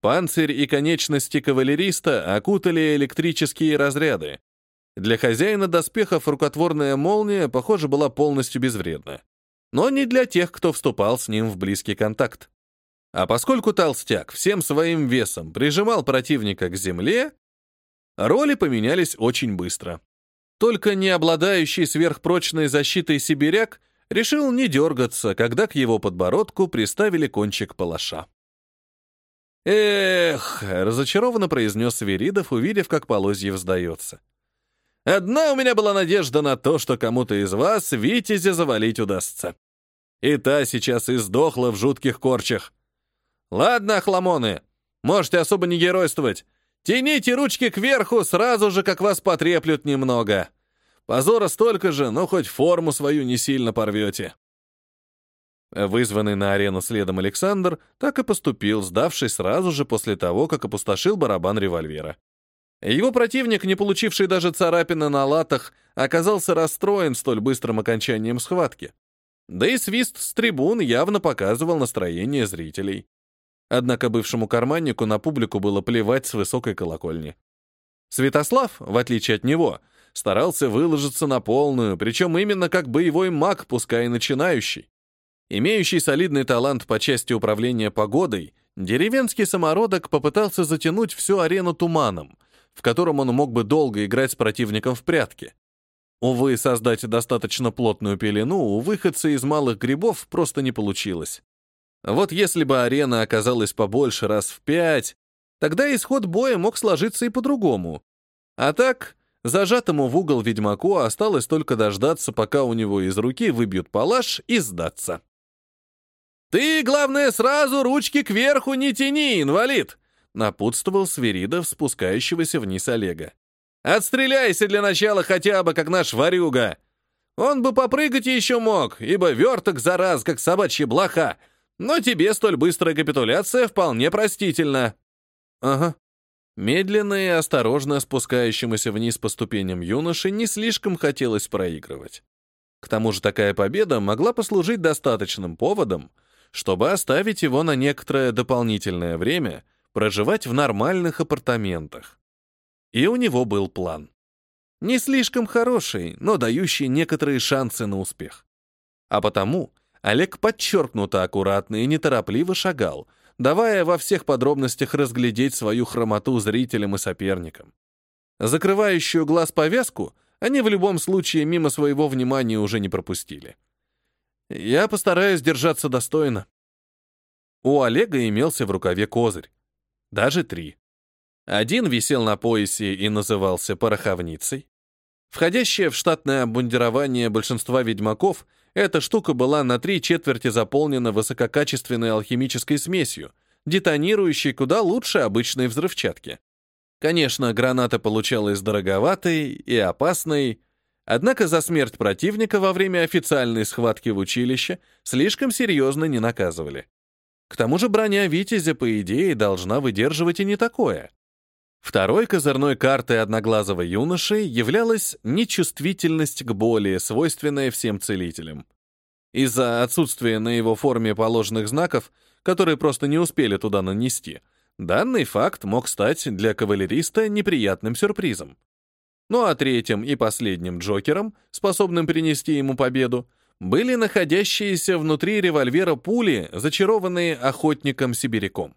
Панцирь и конечности кавалериста окутали электрические разряды, для хозяина доспехов рукотворная молния, похоже, была полностью безвредна. Но не для тех, кто вступал с ним в близкий контакт. А поскольку толстяк всем своим весом прижимал противника к земле, роли поменялись очень быстро. Только не обладающий сверхпрочной защитой сибиряк решил не дергаться, когда к его подбородку приставили кончик палаша. «Эх!» — разочарованно произнес Веридов, увидев, как Полозьев сдается. Одна у меня была надежда на то, что кому-то из вас Витязя завалить удастся. И та сейчас и сдохла в жутких корчах. Ладно, хламоны, можете особо не геройствовать. Тяните ручки кверху сразу же, как вас потреплют немного. Позора столько же, но хоть форму свою не сильно порвете. Вызванный на арену следом Александр так и поступил, сдавшись сразу же после того, как опустошил барабан револьвера. Его противник, не получивший даже царапины на латах, оказался расстроен столь быстрым окончанием схватки. Да и свист с трибун явно показывал настроение зрителей. Однако бывшему карманнику на публику было плевать с высокой колокольни. Святослав, в отличие от него, старался выложиться на полную, причем именно как боевой маг, пускай и начинающий. Имеющий солидный талант по части управления погодой, деревенский самородок попытался затянуть всю арену туманом, в котором он мог бы долго играть с противником в прятки. Увы, создать достаточно плотную пелену у выходца из малых грибов просто не получилось. Вот если бы арена оказалась побольше раз в пять, тогда исход боя мог сложиться и по-другому. А так, зажатому в угол ведьмаку осталось только дождаться, пока у него из руки выбьют палаш и сдаться. «Ты, главное, сразу ручки кверху не тяни, инвалид!» напутствовал Свиридов, спускающегося вниз Олега. «Отстреляйся для начала хотя бы, как наш варюга! Он бы попрыгать еще мог, ибо верток зараз, как собачья блоха, но тебе столь быстрая капитуляция вполне простительна». «Ага». Медленно и осторожно спускающемуся вниз по ступеням юноши не слишком хотелось проигрывать. К тому же такая победа могла послужить достаточным поводом, чтобы оставить его на некоторое дополнительное время — проживать в нормальных апартаментах. И у него был план. Не слишком хороший, но дающий некоторые шансы на успех. А потому Олег подчеркнуто аккуратно и неторопливо шагал, давая во всех подробностях разглядеть свою хромоту зрителям и соперникам. Закрывающую глаз повязку они в любом случае мимо своего внимания уже не пропустили. Я постараюсь держаться достойно. У Олега имелся в рукаве козырь даже три. Один висел на поясе и назывался пороховницей. Входящая в штатное обмундирование большинства ведьмаков, эта штука была на три четверти заполнена высококачественной алхимической смесью, детонирующей куда лучше обычной взрывчатки. Конечно, граната получалась дороговатой и опасной, Однако за смерть противника во время официальной схватки в училище слишком серьезно не наказывали. К тому же броня Витязя, по идее, должна выдерживать и не такое. Второй козырной картой одноглазого юноши являлась нечувствительность к боли, свойственная всем целителям. Из-за отсутствия на его форме положенных знаков, которые просто не успели туда нанести, данный факт мог стать для кавалериста неприятным сюрпризом. Ну а третьим и последним Джокером, способным принести ему победу, были находящиеся внутри револьвера пули, зачарованные охотником-сибиряком.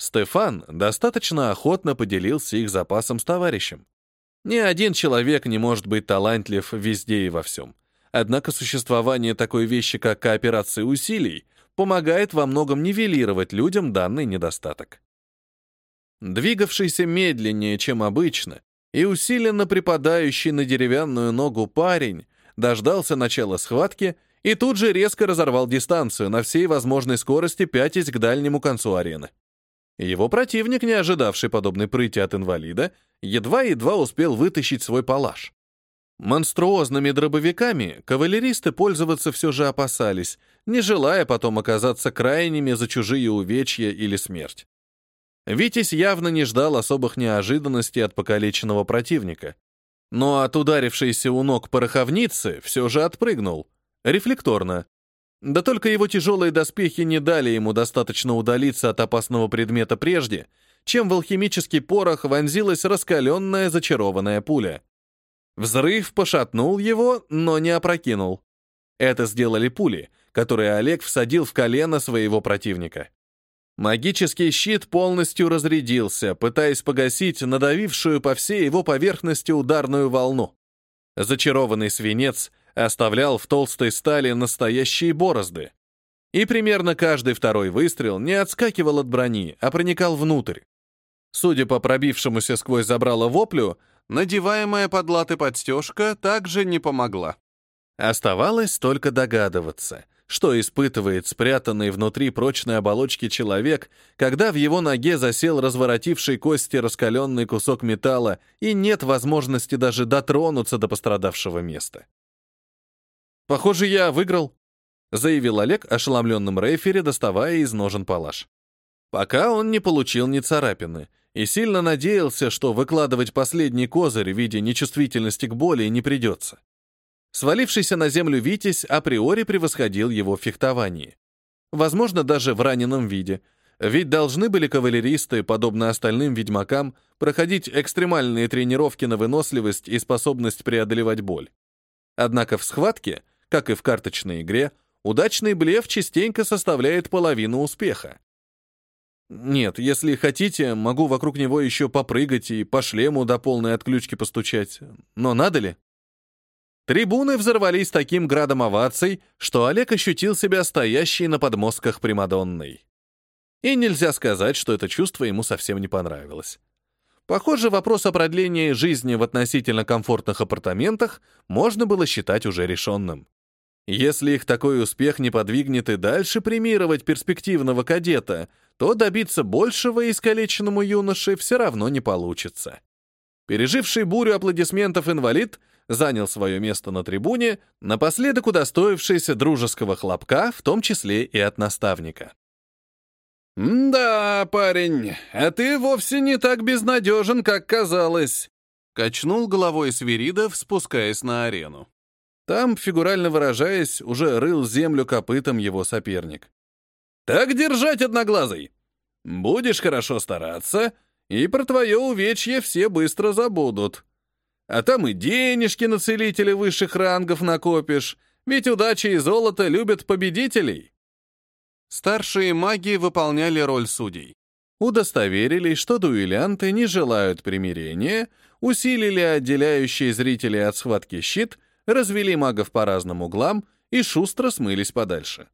Стефан достаточно охотно поделился их запасом с товарищем. Ни один человек не может быть талантлив везде и во всем. Однако существование такой вещи, как кооперация усилий, помогает во многом нивелировать людям данный недостаток. Двигавшийся медленнее, чем обычно, и усиленно припадающий на деревянную ногу парень дождался начала схватки и тут же резко разорвал дистанцию на всей возможной скорости, пятясь к дальнему концу арены. Его противник, не ожидавший подобной прыти от инвалида, едва-едва успел вытащить свой палаш. Монструозными дробовиками кавалеристы пользоваться все же опасались, не желая потом оказаться крайними за чужие увечья или смерть. Витязь явно не ждал особых неожиданностей от покалеченного противника. Но от ударившейся у ног пороховницы все же отпрыгнул. Рефлекторно, да только его тяжелые доспехи не дали ему достаточно удалиться от опасного предмета прежде, чем в алхимический порох вонзилась раскаленная зачарованная пуля. Взрыв пошатнул его, но не опрокинул. Это сделали пули, которые Олег всадил в колено своего противника. Магический щит полностью разрядился, пытаясь погасить надавившую по всей его поверхности ударную волну. Зачарованный свинец оставлял в толстой стали настоящие борозды. И примерно каждый второй выстрел не отскакивал от брони, а проникал внутрь. Судя по пробившемуся сквозь забрало воплю, надеваемая под латы подстежка также не помогла. Оставалось только догадываться, что испытывает спрятанный внутри прочной оболочки человек, когда в его ноге засел разворотивший кости раскаленный кусок металла и нет возможности даже дотронуться до пострадавшего места. «Похоже, я выиграл», — заявил Олег ошеломленным рейфере, доставая из ножен палаш. Пока он не получил ни царапины и сильно надеялся, что выкладывать последний козырь в виде нечувствительности к боли не придется. Свалившийся на землю Витязь априори превосходил его в фехтовании. Возможно, даже в раненом виде, ведь должны были кавалеристы, подобно остальным ведьмакам, проходить экстремальные тренировки на выносливость и способность преодолевать боль. Однако в схватке как и в карточной игре, удачный блеф частенько составляет половину успеха. Нет, если хотите, могу вокруг него еще попрыгать и по шлему до полной отключки постучать. Но надо ли? Трибуны взорвались таким градом оваций, что Олег ощутил себя стоящей на подмостках Примадонной. И нельзя сказать, что это чувство ему совсем не понравилось. Похоже, вопрос о продлении жизни в относительно комфортных апартаментах можно было считать уже решенным. Если их такой успех не подвигнет и дальше премировать перспективного кадета, то добиться большего искалеченному юноше все равно не получится. Переживший бурю аплодисментов инвалид занял свое место на трибуне, напоследок удостоившийся дружеского хлопка, в том числе и от наставника. «Да, парень, а ты вовсе не так безнадежен, как казалось», — качнул головой Свиридов, спускаясь на арену. Там, фигурально выражаясь, уже рыл землю копытом его соперник. «Так держать, одноглазый! Будешь хорошо стараться, и про твое увечье все быстро забудут. А там и денежки на целителя высших рангов накопишь, ведь удача и золото любят победителей». Старшие маги выполняли роль судей. Удостоверились, что дуэлянты не желают примирения, усилили отделяющий зрителей от схватки щит — развели магов по разным углам и шустро смылись подальше.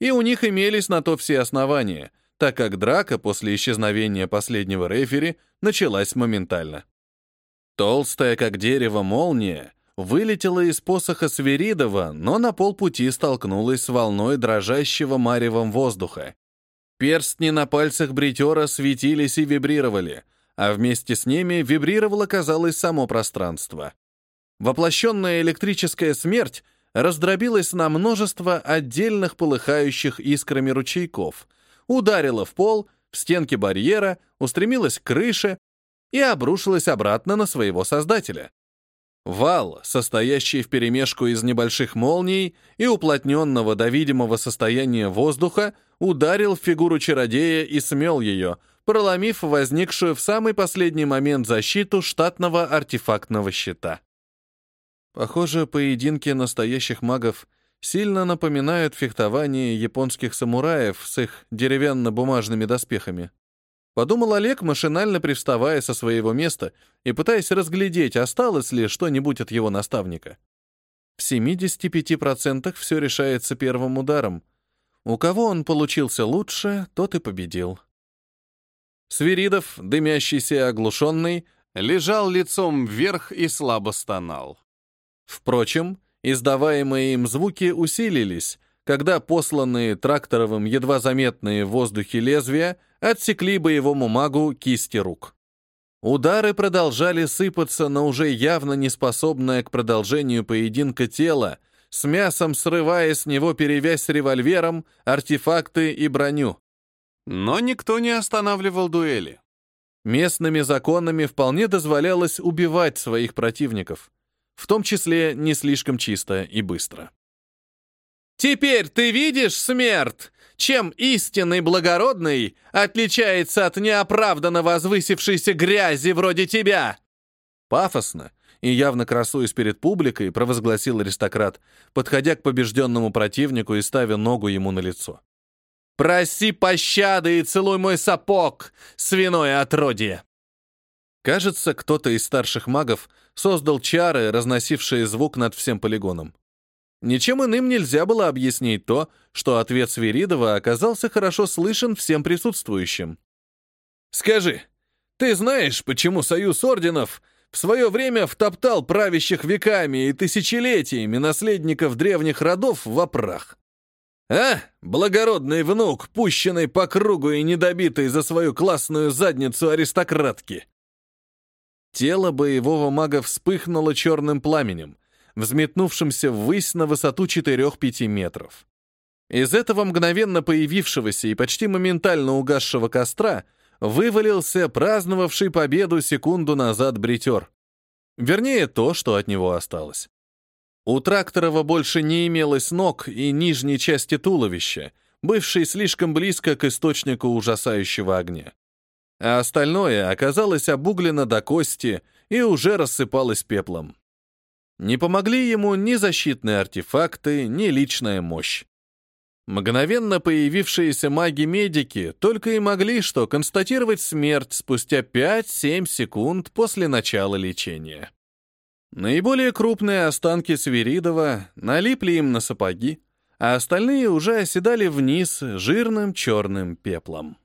И у них имелись на то все основания, так как драка после исчезновения последнего рефери началась моментально. Толстая, как дерево, молния вылетела из посоха Сверидова, но на полпути столкнулась с волной дрожащего маревом воздуха. Перстни на пальцах бритера светились и вибрировали, а вместе с ними вибрировало, казалось, само пространство. Воплощенная электрическая смерть раздробилась на множество отдельных полыхающих искрами ручейков, ударила в пол, в стенки барьера, устремилась к крыше и обрушилась обратно на своего создателя. Вал, состоящий вперемешку из небольших молний и уплотненного до видимого состояния воздуха, ударил в фигуру чародея и смел ее, проломив возникшую в самый последний момент защиту штатного артефактного щита. Похоже, поединки настоящих магов сильно напоминают фехтование японских самураев с их деревянно-бумажными доспехами. Подумал Олег, машинально привставая со своего места и пытаясь разглядеть, осталось ли что-нибудь от его наставника. В 75% все решается первым ударом. У кого он получился лучше, тот и победил. Свиридов, дымящийся и оглушенный, лежал лицом вверх и слабо стонал. Впрочем, издаваемые им звуки усилились, когда посланные тракторовым едва заметные в воздухе лезвия отсекли боевому магу кисти рук. Удары продолжали сыпаться на уже явно неспособное к продолжению поединка тело, с мясом срывая с него перевязь револьвером, артефакты и броню. Но никто не останавливал дуэли. Местными законами вполне дозволялось убивать своих противников в том числе не слишком чисто и быстро. «Теперь ты видишь, смерть, чем истинный благородный отличается от неоправданно возвысившейся грязи вроде тебя?» Пафосно и явно красуясь перед публикой, провозгласил аристократ, подходя к побежденному противнику и ставя ногу ему на лицо. «Проси пощады и целуй мой сапог, свиное отродье!» Кажется, кто-то из старших магов создал чары, разносившие звук над всем полигоном. Ничем иным нельзя было объяснить то, что ответ Свиридова оказался хорошо слышен всем присутствующим. «Скажи, ты знаешь, почему Союз Орденов в свое время втоптал правящих веками и тысячелетиями наследников древних родов в опрах? А, благородный внук, пущенный по кругу и недобитый за свою классную задницу аристократки?» Тело боевого мага вспыхнуло черным пламенем, взметнувшимся ввысь на высоту 4-5 метров. Из этого мгновенно появившегося и почти моментально угасшего костра вывалился праздновавший победу секунду назад бритер. Вернее, то, что от него осталось. У Тракторова больше не имелось ног и нижней части туловища, бывшей слишком близко к источнику ужасающего огня а остальное оказалось обуглено до кости и уже рассыпалось пеплом. Не помогли ему ни защитные артефакты, ни личная мощь. Мгновенно появившиеся маги-медики только и могли что констатировать смерть спустя 5-7 секунд после начала лечения. Наиболее крупные останки Свиридова налипли им на сапоги, а остальные уже оседали вниз жирным черным пеплом.